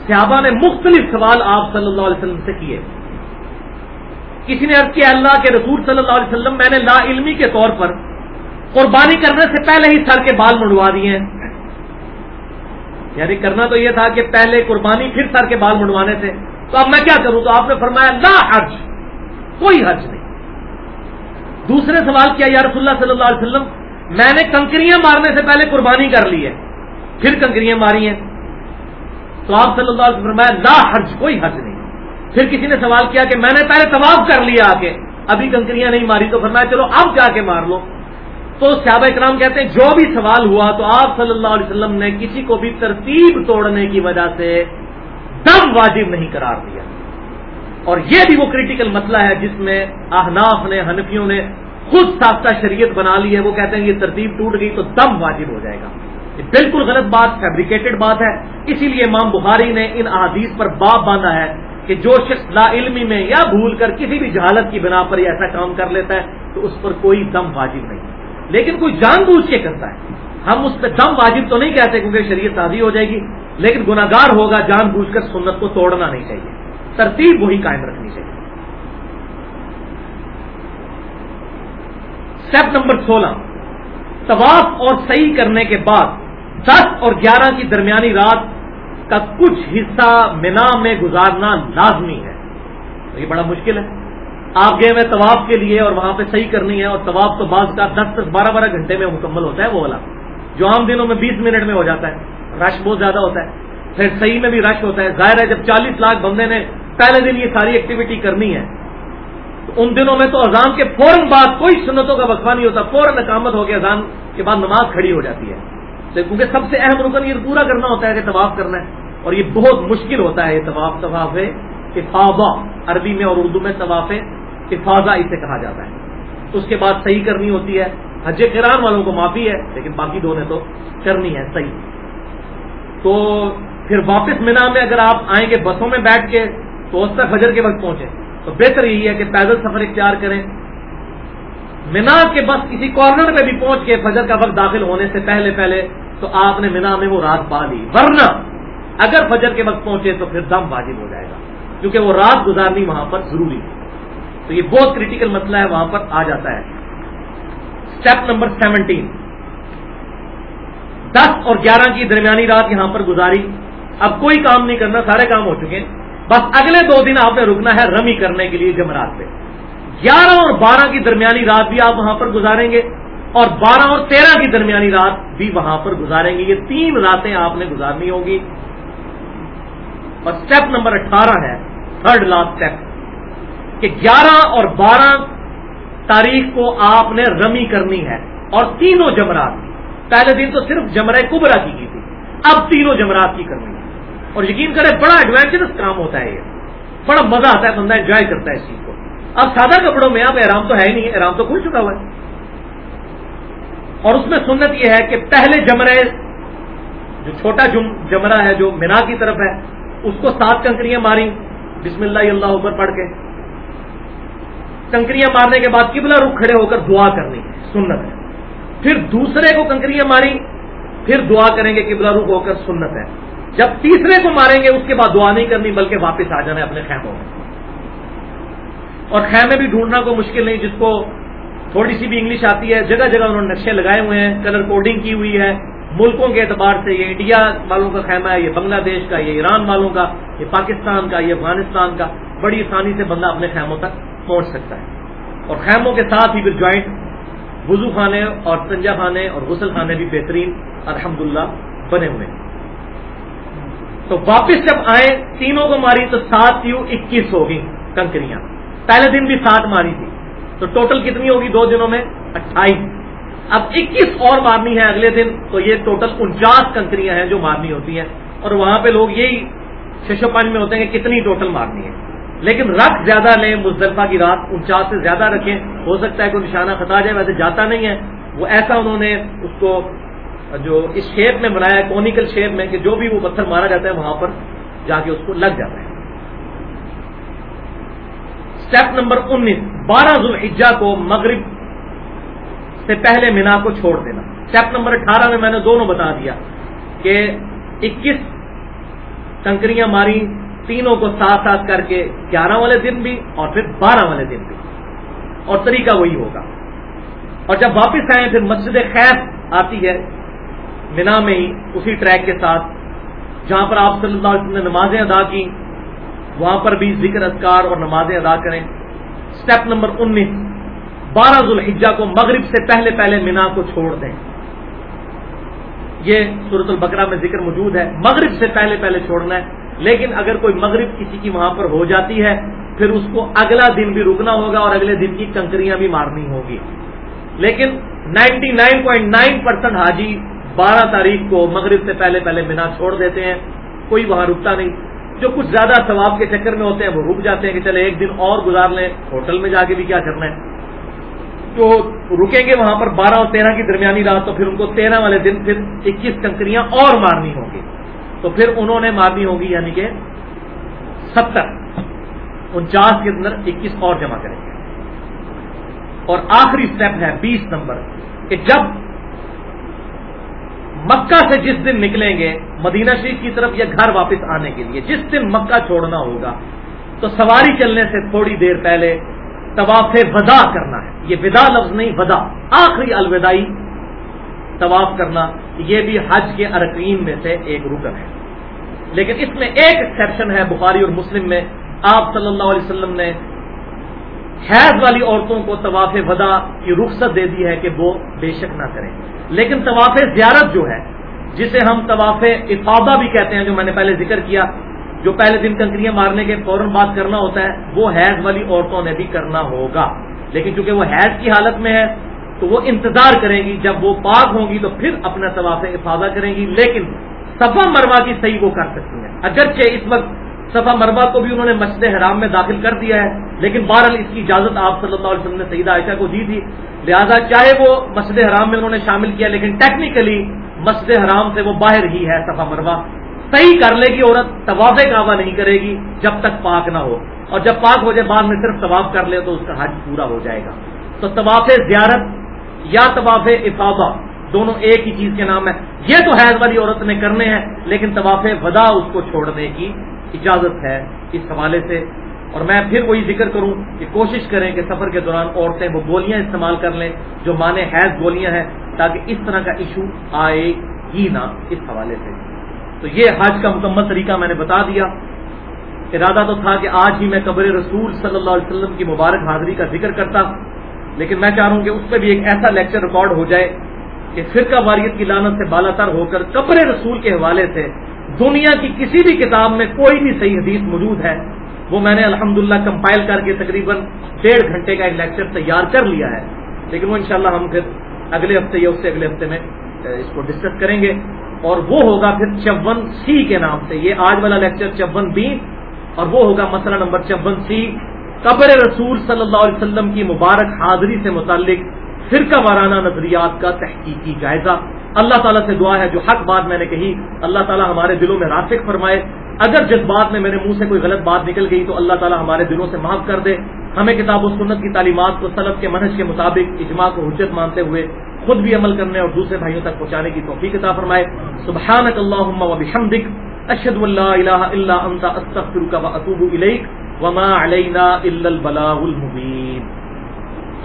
صحابہ نے مختلف سوال آپ صلی اللہ علیہ وسلم سے کیے. کسی نے عرض کیا، اللہ کے رسول صلی اللہ علیہ وسلم میں نے لا علمی کے طور پر قربانی کرنے سے پہلے ہی سر کے بال منڈوا دیے ہیں. یعنی کرنا تو یہ تھا کہ پہلے قربانی پھر سر کے بال منڈوانے تھے. تو اب میں کیا کروں؟ تو آپ نے فرمایا، لا حج. کوئی حج نہیں. دوسرے سوال کیا، یا رسول اللہ صلی اللہ علیہ وسلم، میں نے کنکریاں مارنے سے پہلے قربانی کر لی ہے، پھر کنکریاں ماری ہیں۔ تو آپ صلی اللہ علیہ وسلم فرمایا، لا حج کوئی حج نہیں۔ پھر کسی نے سوال کیا کہ میں نے پہلے طواف کر لیا آ کے ابھی کنکریاں نہیں ماری، تو فرمایا، چلو اب جا کے مار لو۔ تو صحابہ اکرام کہتے ہیں، جو بھی سوال ہوا تو آپ صلی اللہ علیہ وسلم نے کسی کو بھی ترتیب توڑنے کی وجہ سے دم واجب نہیں قرار دیا۔ اور یہ بھی وہ کریٹیکل مسئلہ ہے جس میں احناف نے، حنفیوں نے خود ساختہ شریعت بنا لی ہے۔ وہ کہتے ہیں یہ ترتیب ٹوٹ گئی تو دم واجب ہو جائے گا۔ یہ بالکل غلط بات فیبریکیٹڈ بات ہے۔ اسی لیے امام بخاری نے ان احادیث پر باپ باندھا ہے کہ جو شخص لا علمی میں یا بھول کر کسی بھی جہالت کی بنا پر ایسا کام کر لیتا ہے تو اس پر کوئی دم واجب نہیں۔ لیکن کوئی جان بوجھ کے کرتا ہے۔ ہم اس پہ دم واجب تو نہیں کہتے کیونکہ شریعت تازی ہو جائے گی، لیکن گناگار ہوگا جان بوجھ کر سنت کو توڑنا نہیں چاہیے۔ ترتیب وہی قائم رکھنی چاہیے۔ اسٹیپ نمبر سولہ۔ طواف اور صحیح کرنے کے بعد دس اور گیارہ کی درمیانی رات کا کچھ حصہ مینا میں گزارنا لازمی ہے۔ تو یہ بڑا مشکل ہے۔ آپ گئے میں طواف کے لیے اور وہاں پہ صحیح کرنی ہے اور طواف تو بعض کا دس دس بارہ بارہ گھنٹے میں مکمل ہوتا ہے وہ والا۔ جو عام دنوں میں بیس منٹ میں ہو جاتا ہے۔ رش بہت زیادہ ہوتا ہے۔ پھر صحیح میں بھی رش ہوتا ہے۔ ظاہر ہے جب چالیس لاکھ بندے نے پہلے دن یہ ساری ایکٹیویٹی کرنی ہے۔ تو ان دنوں میں تو اذان کے فوراً بعد کوئی سنتوں کا وقفہ نہیں ہوتا، فوراً اقامت ہو گیا اذان کے بعد نماز کھڑی ہو جاتی ہے۔ کیونکہ سب سے اہم رکن یہ پورا کرنا ہوتا ہے کہ طواف کرنا ہے، اور یہ بہت مشکل ہوتا ہے یہ طواف طواف افاظہ عربی میں اور اردو میں طواف افاظہ اسے کہا جاتا ہے۔ اس کے بعد صحیح کرنی ہوتی ہے۔ حج کران والوں کو معافی ہے، لیکن باقی دو نے تو کرنی ہے صحیح۔ تو پھر واپس مینا میں اگر آپ آئیں گے بسوں میں بیٹھ کے تو اس تک فجر کے وقت پہنچے۔ تو بہتر یہی ہے کہ پیدل سفر اختیار کریں۔ مینا کے بس کسی کارنر میں بھی پہنچ کے فجر کا وقت داخل ہونے سے پہلے پہلے تو آپ نے مینا میں وہ رات پا لی۔ ورنہ اگر فجر کے وقت پہنچے تو پھر دم واجب ہو جائے گا۔ کیونکہ وہ رات گزارنی وہاں پر ضروری ہے۔ تو یہ بہت کریٹیکل مسئلہ ہے، وہاں پر آ جاتا ہے۔ اسٹیپ نمبر سیونٹین دس اور گیارہ کی درمیانی رات یہاں پر گزاری۔ اب کوئی کام نہیں کرنا، سارے کام ہو چکے۔ ہیں بس اگلے دو دن آپ نے رکنا ہے رمی کرنے کے لیے جمعرات پہ۔ گیارہ اور بارہ کی درمیانی رات بھی آپ وہاں پر گزاریں گے اور بارہ اور تیرہ کی درمیانی رات بھی وہاں پر گزاریں گے۔ یہ تین راتیں آپ نے گزارنی ہوگی۔ اور اسٹیپ نمبر اٹھارہ ہے تھرڈ لاسٹ اسٹیپ کہ گیارہ اور بارہ تاریخ کو آپ نے رمی کرنی ہے اور تینوں جمرات کی۔ پہلے دن تو صرف جمرہ کبرا کی کی تھی، اب تینوں جمرات کی کرنی ہے۔ اور یقین کرے بڑا ایڈوینچرس کام ہوتا ہے یہ۔ بڑا مزہ آتا ہے، بندہ انجوائے کرتا ہے اس چیز کو۔ اب سادہ کپڑوں میں اب احرام تو ہے ہی نہیں، احرام تو کھل چکا ہوا ہے۔ اور اس میں سنت یہ ہے کہ پہلے جمرے جو چھوٹا جمرہ ہے، جو مینا کی طرف ہے، اس کو سات کنکریاں ماری بسم اللہ اللہ اوپر پڑھ کے۔ کنکریاں مارنے کے بعد قبلہ رخ کھڑے ہو کر دعا کرنی ہے سنت ہے۔ پھر دوسرے کو کنکریاں ماری پھر دعا کریں گے قبلہ رخ ہو کر سنت ہے۔ جب تیسرے کو ماریں گے، اس کے بعد دعا نہیں کرنی، بلکہ واپس آ جانا ہے اپنے خیموں میں۔ اور خیمے بھی ڈھونڈنا کوئی مشکل نہیں، جس کو تھوڑی سی بھی انگلش آتی ہے، جگہ جگہ انہوں نے نقشے لگائے ہوئے ہیں کلر کوڈنگ کی ہوئی ہے۔ ملکوں کے اعتبار سے یہ انڈیا والوں کا خیمہ ہے، یہ بنگلہ دیش کا، یہ ایران والوں کا، یہ پاکستان کا، یہ افغانستان کا۔ بڑی آسانی سے بندہ اپنے خیموں تک پہنچ سکتا ہے۔ اور خیموں کے ساتھ ہی پھر جوائنٹ وضو خانے اور سنجا خانے اور غسل خانے بھی بہترین الحمد بنے ہوئے ہیں۔ تو واپس جب آئے، تینوں کو ماری تو سات یو اکیس ہوگی کنکریاں۔ پہلے دن بھی سات ماری تھی۔ تو ٹوٹل کتنی ہوگی دو دنوں میں؟ اٹھائیس اب اکیس اور مارنی ہے اگلے دن، تو یہ ٹوٹل انچاس کنکریاں ہیں جو مارنی ہوتی ہیں۔ اور وہاں پہ لوگ یہی ششو پانچ میں ہوتے ہیں کہ کتنی ٹوٹل مارنی ہے۔ لیکن رکھ زیادہ لیں مزدلفہ کی رات انچاس سے زیادہ رکھیں۔ ہو سکتا ہے کوئی نشانہ خطا جائے، ویسے جاتا نہیں ہے۔ وہ ایسا انہوں نے اس کو جو اس شیپ میں بنایا ہے کونیکل شیپ میں، کہ جو بھی وہ پتھر مارا جاتا ہے وہاں پر جا کے اس کو لگ جاتا ہے۔ اسٹیپ نمبر انیس، بارہ ذوالحجہ کو مغرب سے پہلے مینا کو چھوڑ دینا۔ اسٹیپ نمبر اٹھارہ میں میں نے دونوں بتا دیا کہ اکیس کنکریاں ماری، تینوں کو ساتھ ساتھ کر کے گیارہ والے دن بھی اور پھر بارہ والے دن بھی۔ اور طریقہ وہی ہوگا۔ اور جب واپس آئے پھر مسجد خیر آتی ہے۔ مینا میں ہی اسی ٹریک کے ساتھ، جہاں پر آپ صلی اللہ علیہ وسلم نے نمازیں ادا کی، وہاں پر بھی ذکر اذکار اور نمازیں ادا کریں۔ سٹیپ نمبر انیس، بارہ ذوالحجہ کو مغرب سے پہلے پہلے مینا کو چھوڑ دیں۔ یہ صورت البقرہ میں ذکر موجود ہے۔ مغرب سے پہلے پہلے چھوڑنا ہے، لیکن اگر کوئی مغرب کسی کی وہاں پر ہو جاتی ہے، پھر اس کو اگلا دن بھی رکنا ہوگا اور اگلے دن کی کنکریاں بھی مارنی ہوگی۔ لیکن ninety nine point nine percent حاجی بارہ تاریخ کو مغرب سے پہلے پہلے مینا چھوڑ دیتے ہیں، کوئی وہاں رکتا نہیں۔ جو کچھ زیادہ ثواب کے چکر میں ہوتے ہیں، وہ رک جاتے ہیں کہ چلے ایک دن اور گزار لیں، ہوٹل میں جا کے بھی کیا کرنا ہے۔ تو رکیں گے وہاں پر بارہ اور تیرہ کی درمیانی رات، تو پھر ان کو تیرہ والے دن پھر اکیس کنکریاں اور مارنی ہوں گی۔ تو پھر انہوں نے مارنی ہوگی یعنی کہ ستر، انچاس کے اندر اکیس اور جمع کریں گے۔ اور آخری اسٹیپ ہے بیس نمبر، کہ جب مکہ سے جس دن نکلیں گے، مدینہ شریف کی طرف یا گھر واپس آنے کے لیے، جس دن مکہ چھوڑنا ہوگا، تو سواری چلنے سے تھوڑی دیر پہلے طواف ودا کرنا ہے۔ یہ ودا لفظ نہیں، ودا۔ آخری الوداعی طواف کرنا، یہ بھی حج کے ارکین میں سے ایک رکن ہے۔ لیکن اس میں ایک ایکسیپشن ہے بخاری اور مسلم میں۔ آپ صلی اللہ علیہ وسلم نے حیض والی عورتوں کو طواف ودا کی رخصت دے دی ہے کہ وہ بے شک نہ کریں۔ لیکن طواف زیارت جو ہے، جسے ہم طواف افادہ بھی کہتے ہیں، جو میں نے پہلے ذکر کیا، جو پہلے دن کنکریاں مارنے کے فوراً بات کرنا ہوتا ہے، وہ حیض والی عورتوں نے بھی کرنا ہوگا۔ لیکن چونکہ وہ حیض کی حالت میں ہے، تو وہ انتظار کریں گی، جب وہ پاک ہوں گی تو پھر اپنا طواف افادہ کریں گی، لیکن صفا مروا کی صحیح وہ کر سکتی ہیں۔ اگرچہ اس وقت صفا مروا کو بھی انہوں نے مسجد حرام میں داخل کر دیا ہے۔ لیکن بہرحال اس کی اجازت آپ صلی اللہ علیہ وسلم نے سعید عائشہ کو دی تھی۔ لہذا چاہے وہ مسجد حرام میں انہوں نے شامل کیا، لیکن ٹیکنیکلی مسجد حرام سے وہ باہر ہی ہے صفا مروا صحیح کر لے گی عورت، طواف کعبہ نہیں کرے گی جب تک پاک نہ ہو۔ اور جب پاک ہو جائے، بعد میں صرف طواف کر لے تو اس کا حج پورا ہو جائے گا۔ تو طواف زیارت یا طواف افاظہ دونوں ایک ہی چیز کے نام ہے یہ تو حیض والی عورت نے کرنے ہیں، لیکن طواف ودا اس کو چھوڑنے کی اجازت ہے اس حوالے سے۔ اور میں پھر وہی ذکر کروں کہ کوشش کریں کہ سفر کے دوران عورتیں وہ گولیاں استعمال کر لیں جو مانے حیض گولیاں ہیں تاکہ اس طرح کا ایشو آئے ہی نہ اس حوالے سے۔ تو یہ حج کا مکمل طریقہ میں نے بتا دیا۔ ارادہ تو تھا کہ آج ہی میں قبر رسول صلی اللہ علیہ وسلم کی مبارک حاضری کا ذکر کرتا۔ لیکن میں چاہ رہا ہوں کہ اس پہ بھی ایک ایسا لیکچر ریکارڈ ہو جائے کہ فرقہ واریت کی لانت سے بالا تر ہو کر قبر رسول کے حوالے سے دنیا کی کسی بھی کتاب میں کوئی بھی صحیح حدیث موجود ہے، وہ میں نے الحمدللہ کمپائل کر کے تقریباً ڈیڑھ گھنٹے کا ایک لیکچر تیار کر لیا ہے۔ لیکن وہ انشاءاللہ ہم پھر اگلے ہفتے یا اس سے اگلے ہفتے میں اس کو ڈسکس کریں گے۔ اور وہ ہوگا پھر چون سی کے نام سے۔ یہ آج والا لیکچر چون بی، اور وہ ہوگا مسئلہ نمبر چون سی۔ قبر رسول صلی اللہ علیہ وسلم کی مبارک حاضری سے متعلق فرقہ وارانہ نظریات کا تحقیقی جائزہ۔ اللہ تعالیٰ سے دعا ہے جو حق بات میں نے کہی، اللہ تعالیٰ ہمارے دلوں میں راسک فرمائے۔ اگر جس بات میں میرے منہ سے کوئی غلط بات نکل گئی تو اللہ تعالیٰ ہمارے دلوں سے معاف کر دے۔ ہمیں کتاب و سنت کی تعلیمات کو سلب کے منحص کے مطابق اجماع کو حجت مانتے ہوئے خود بھی عمل کرنے اور دوسرے بھائیوں تک پہنچانے کی توفیق عطا فرمائے۔ سبحانک اللہم و بحمدک، اشہد اللہ الہ الا انت، استغفرک و اتوب الیک۔ وما علینا الا البلاغ المبین۔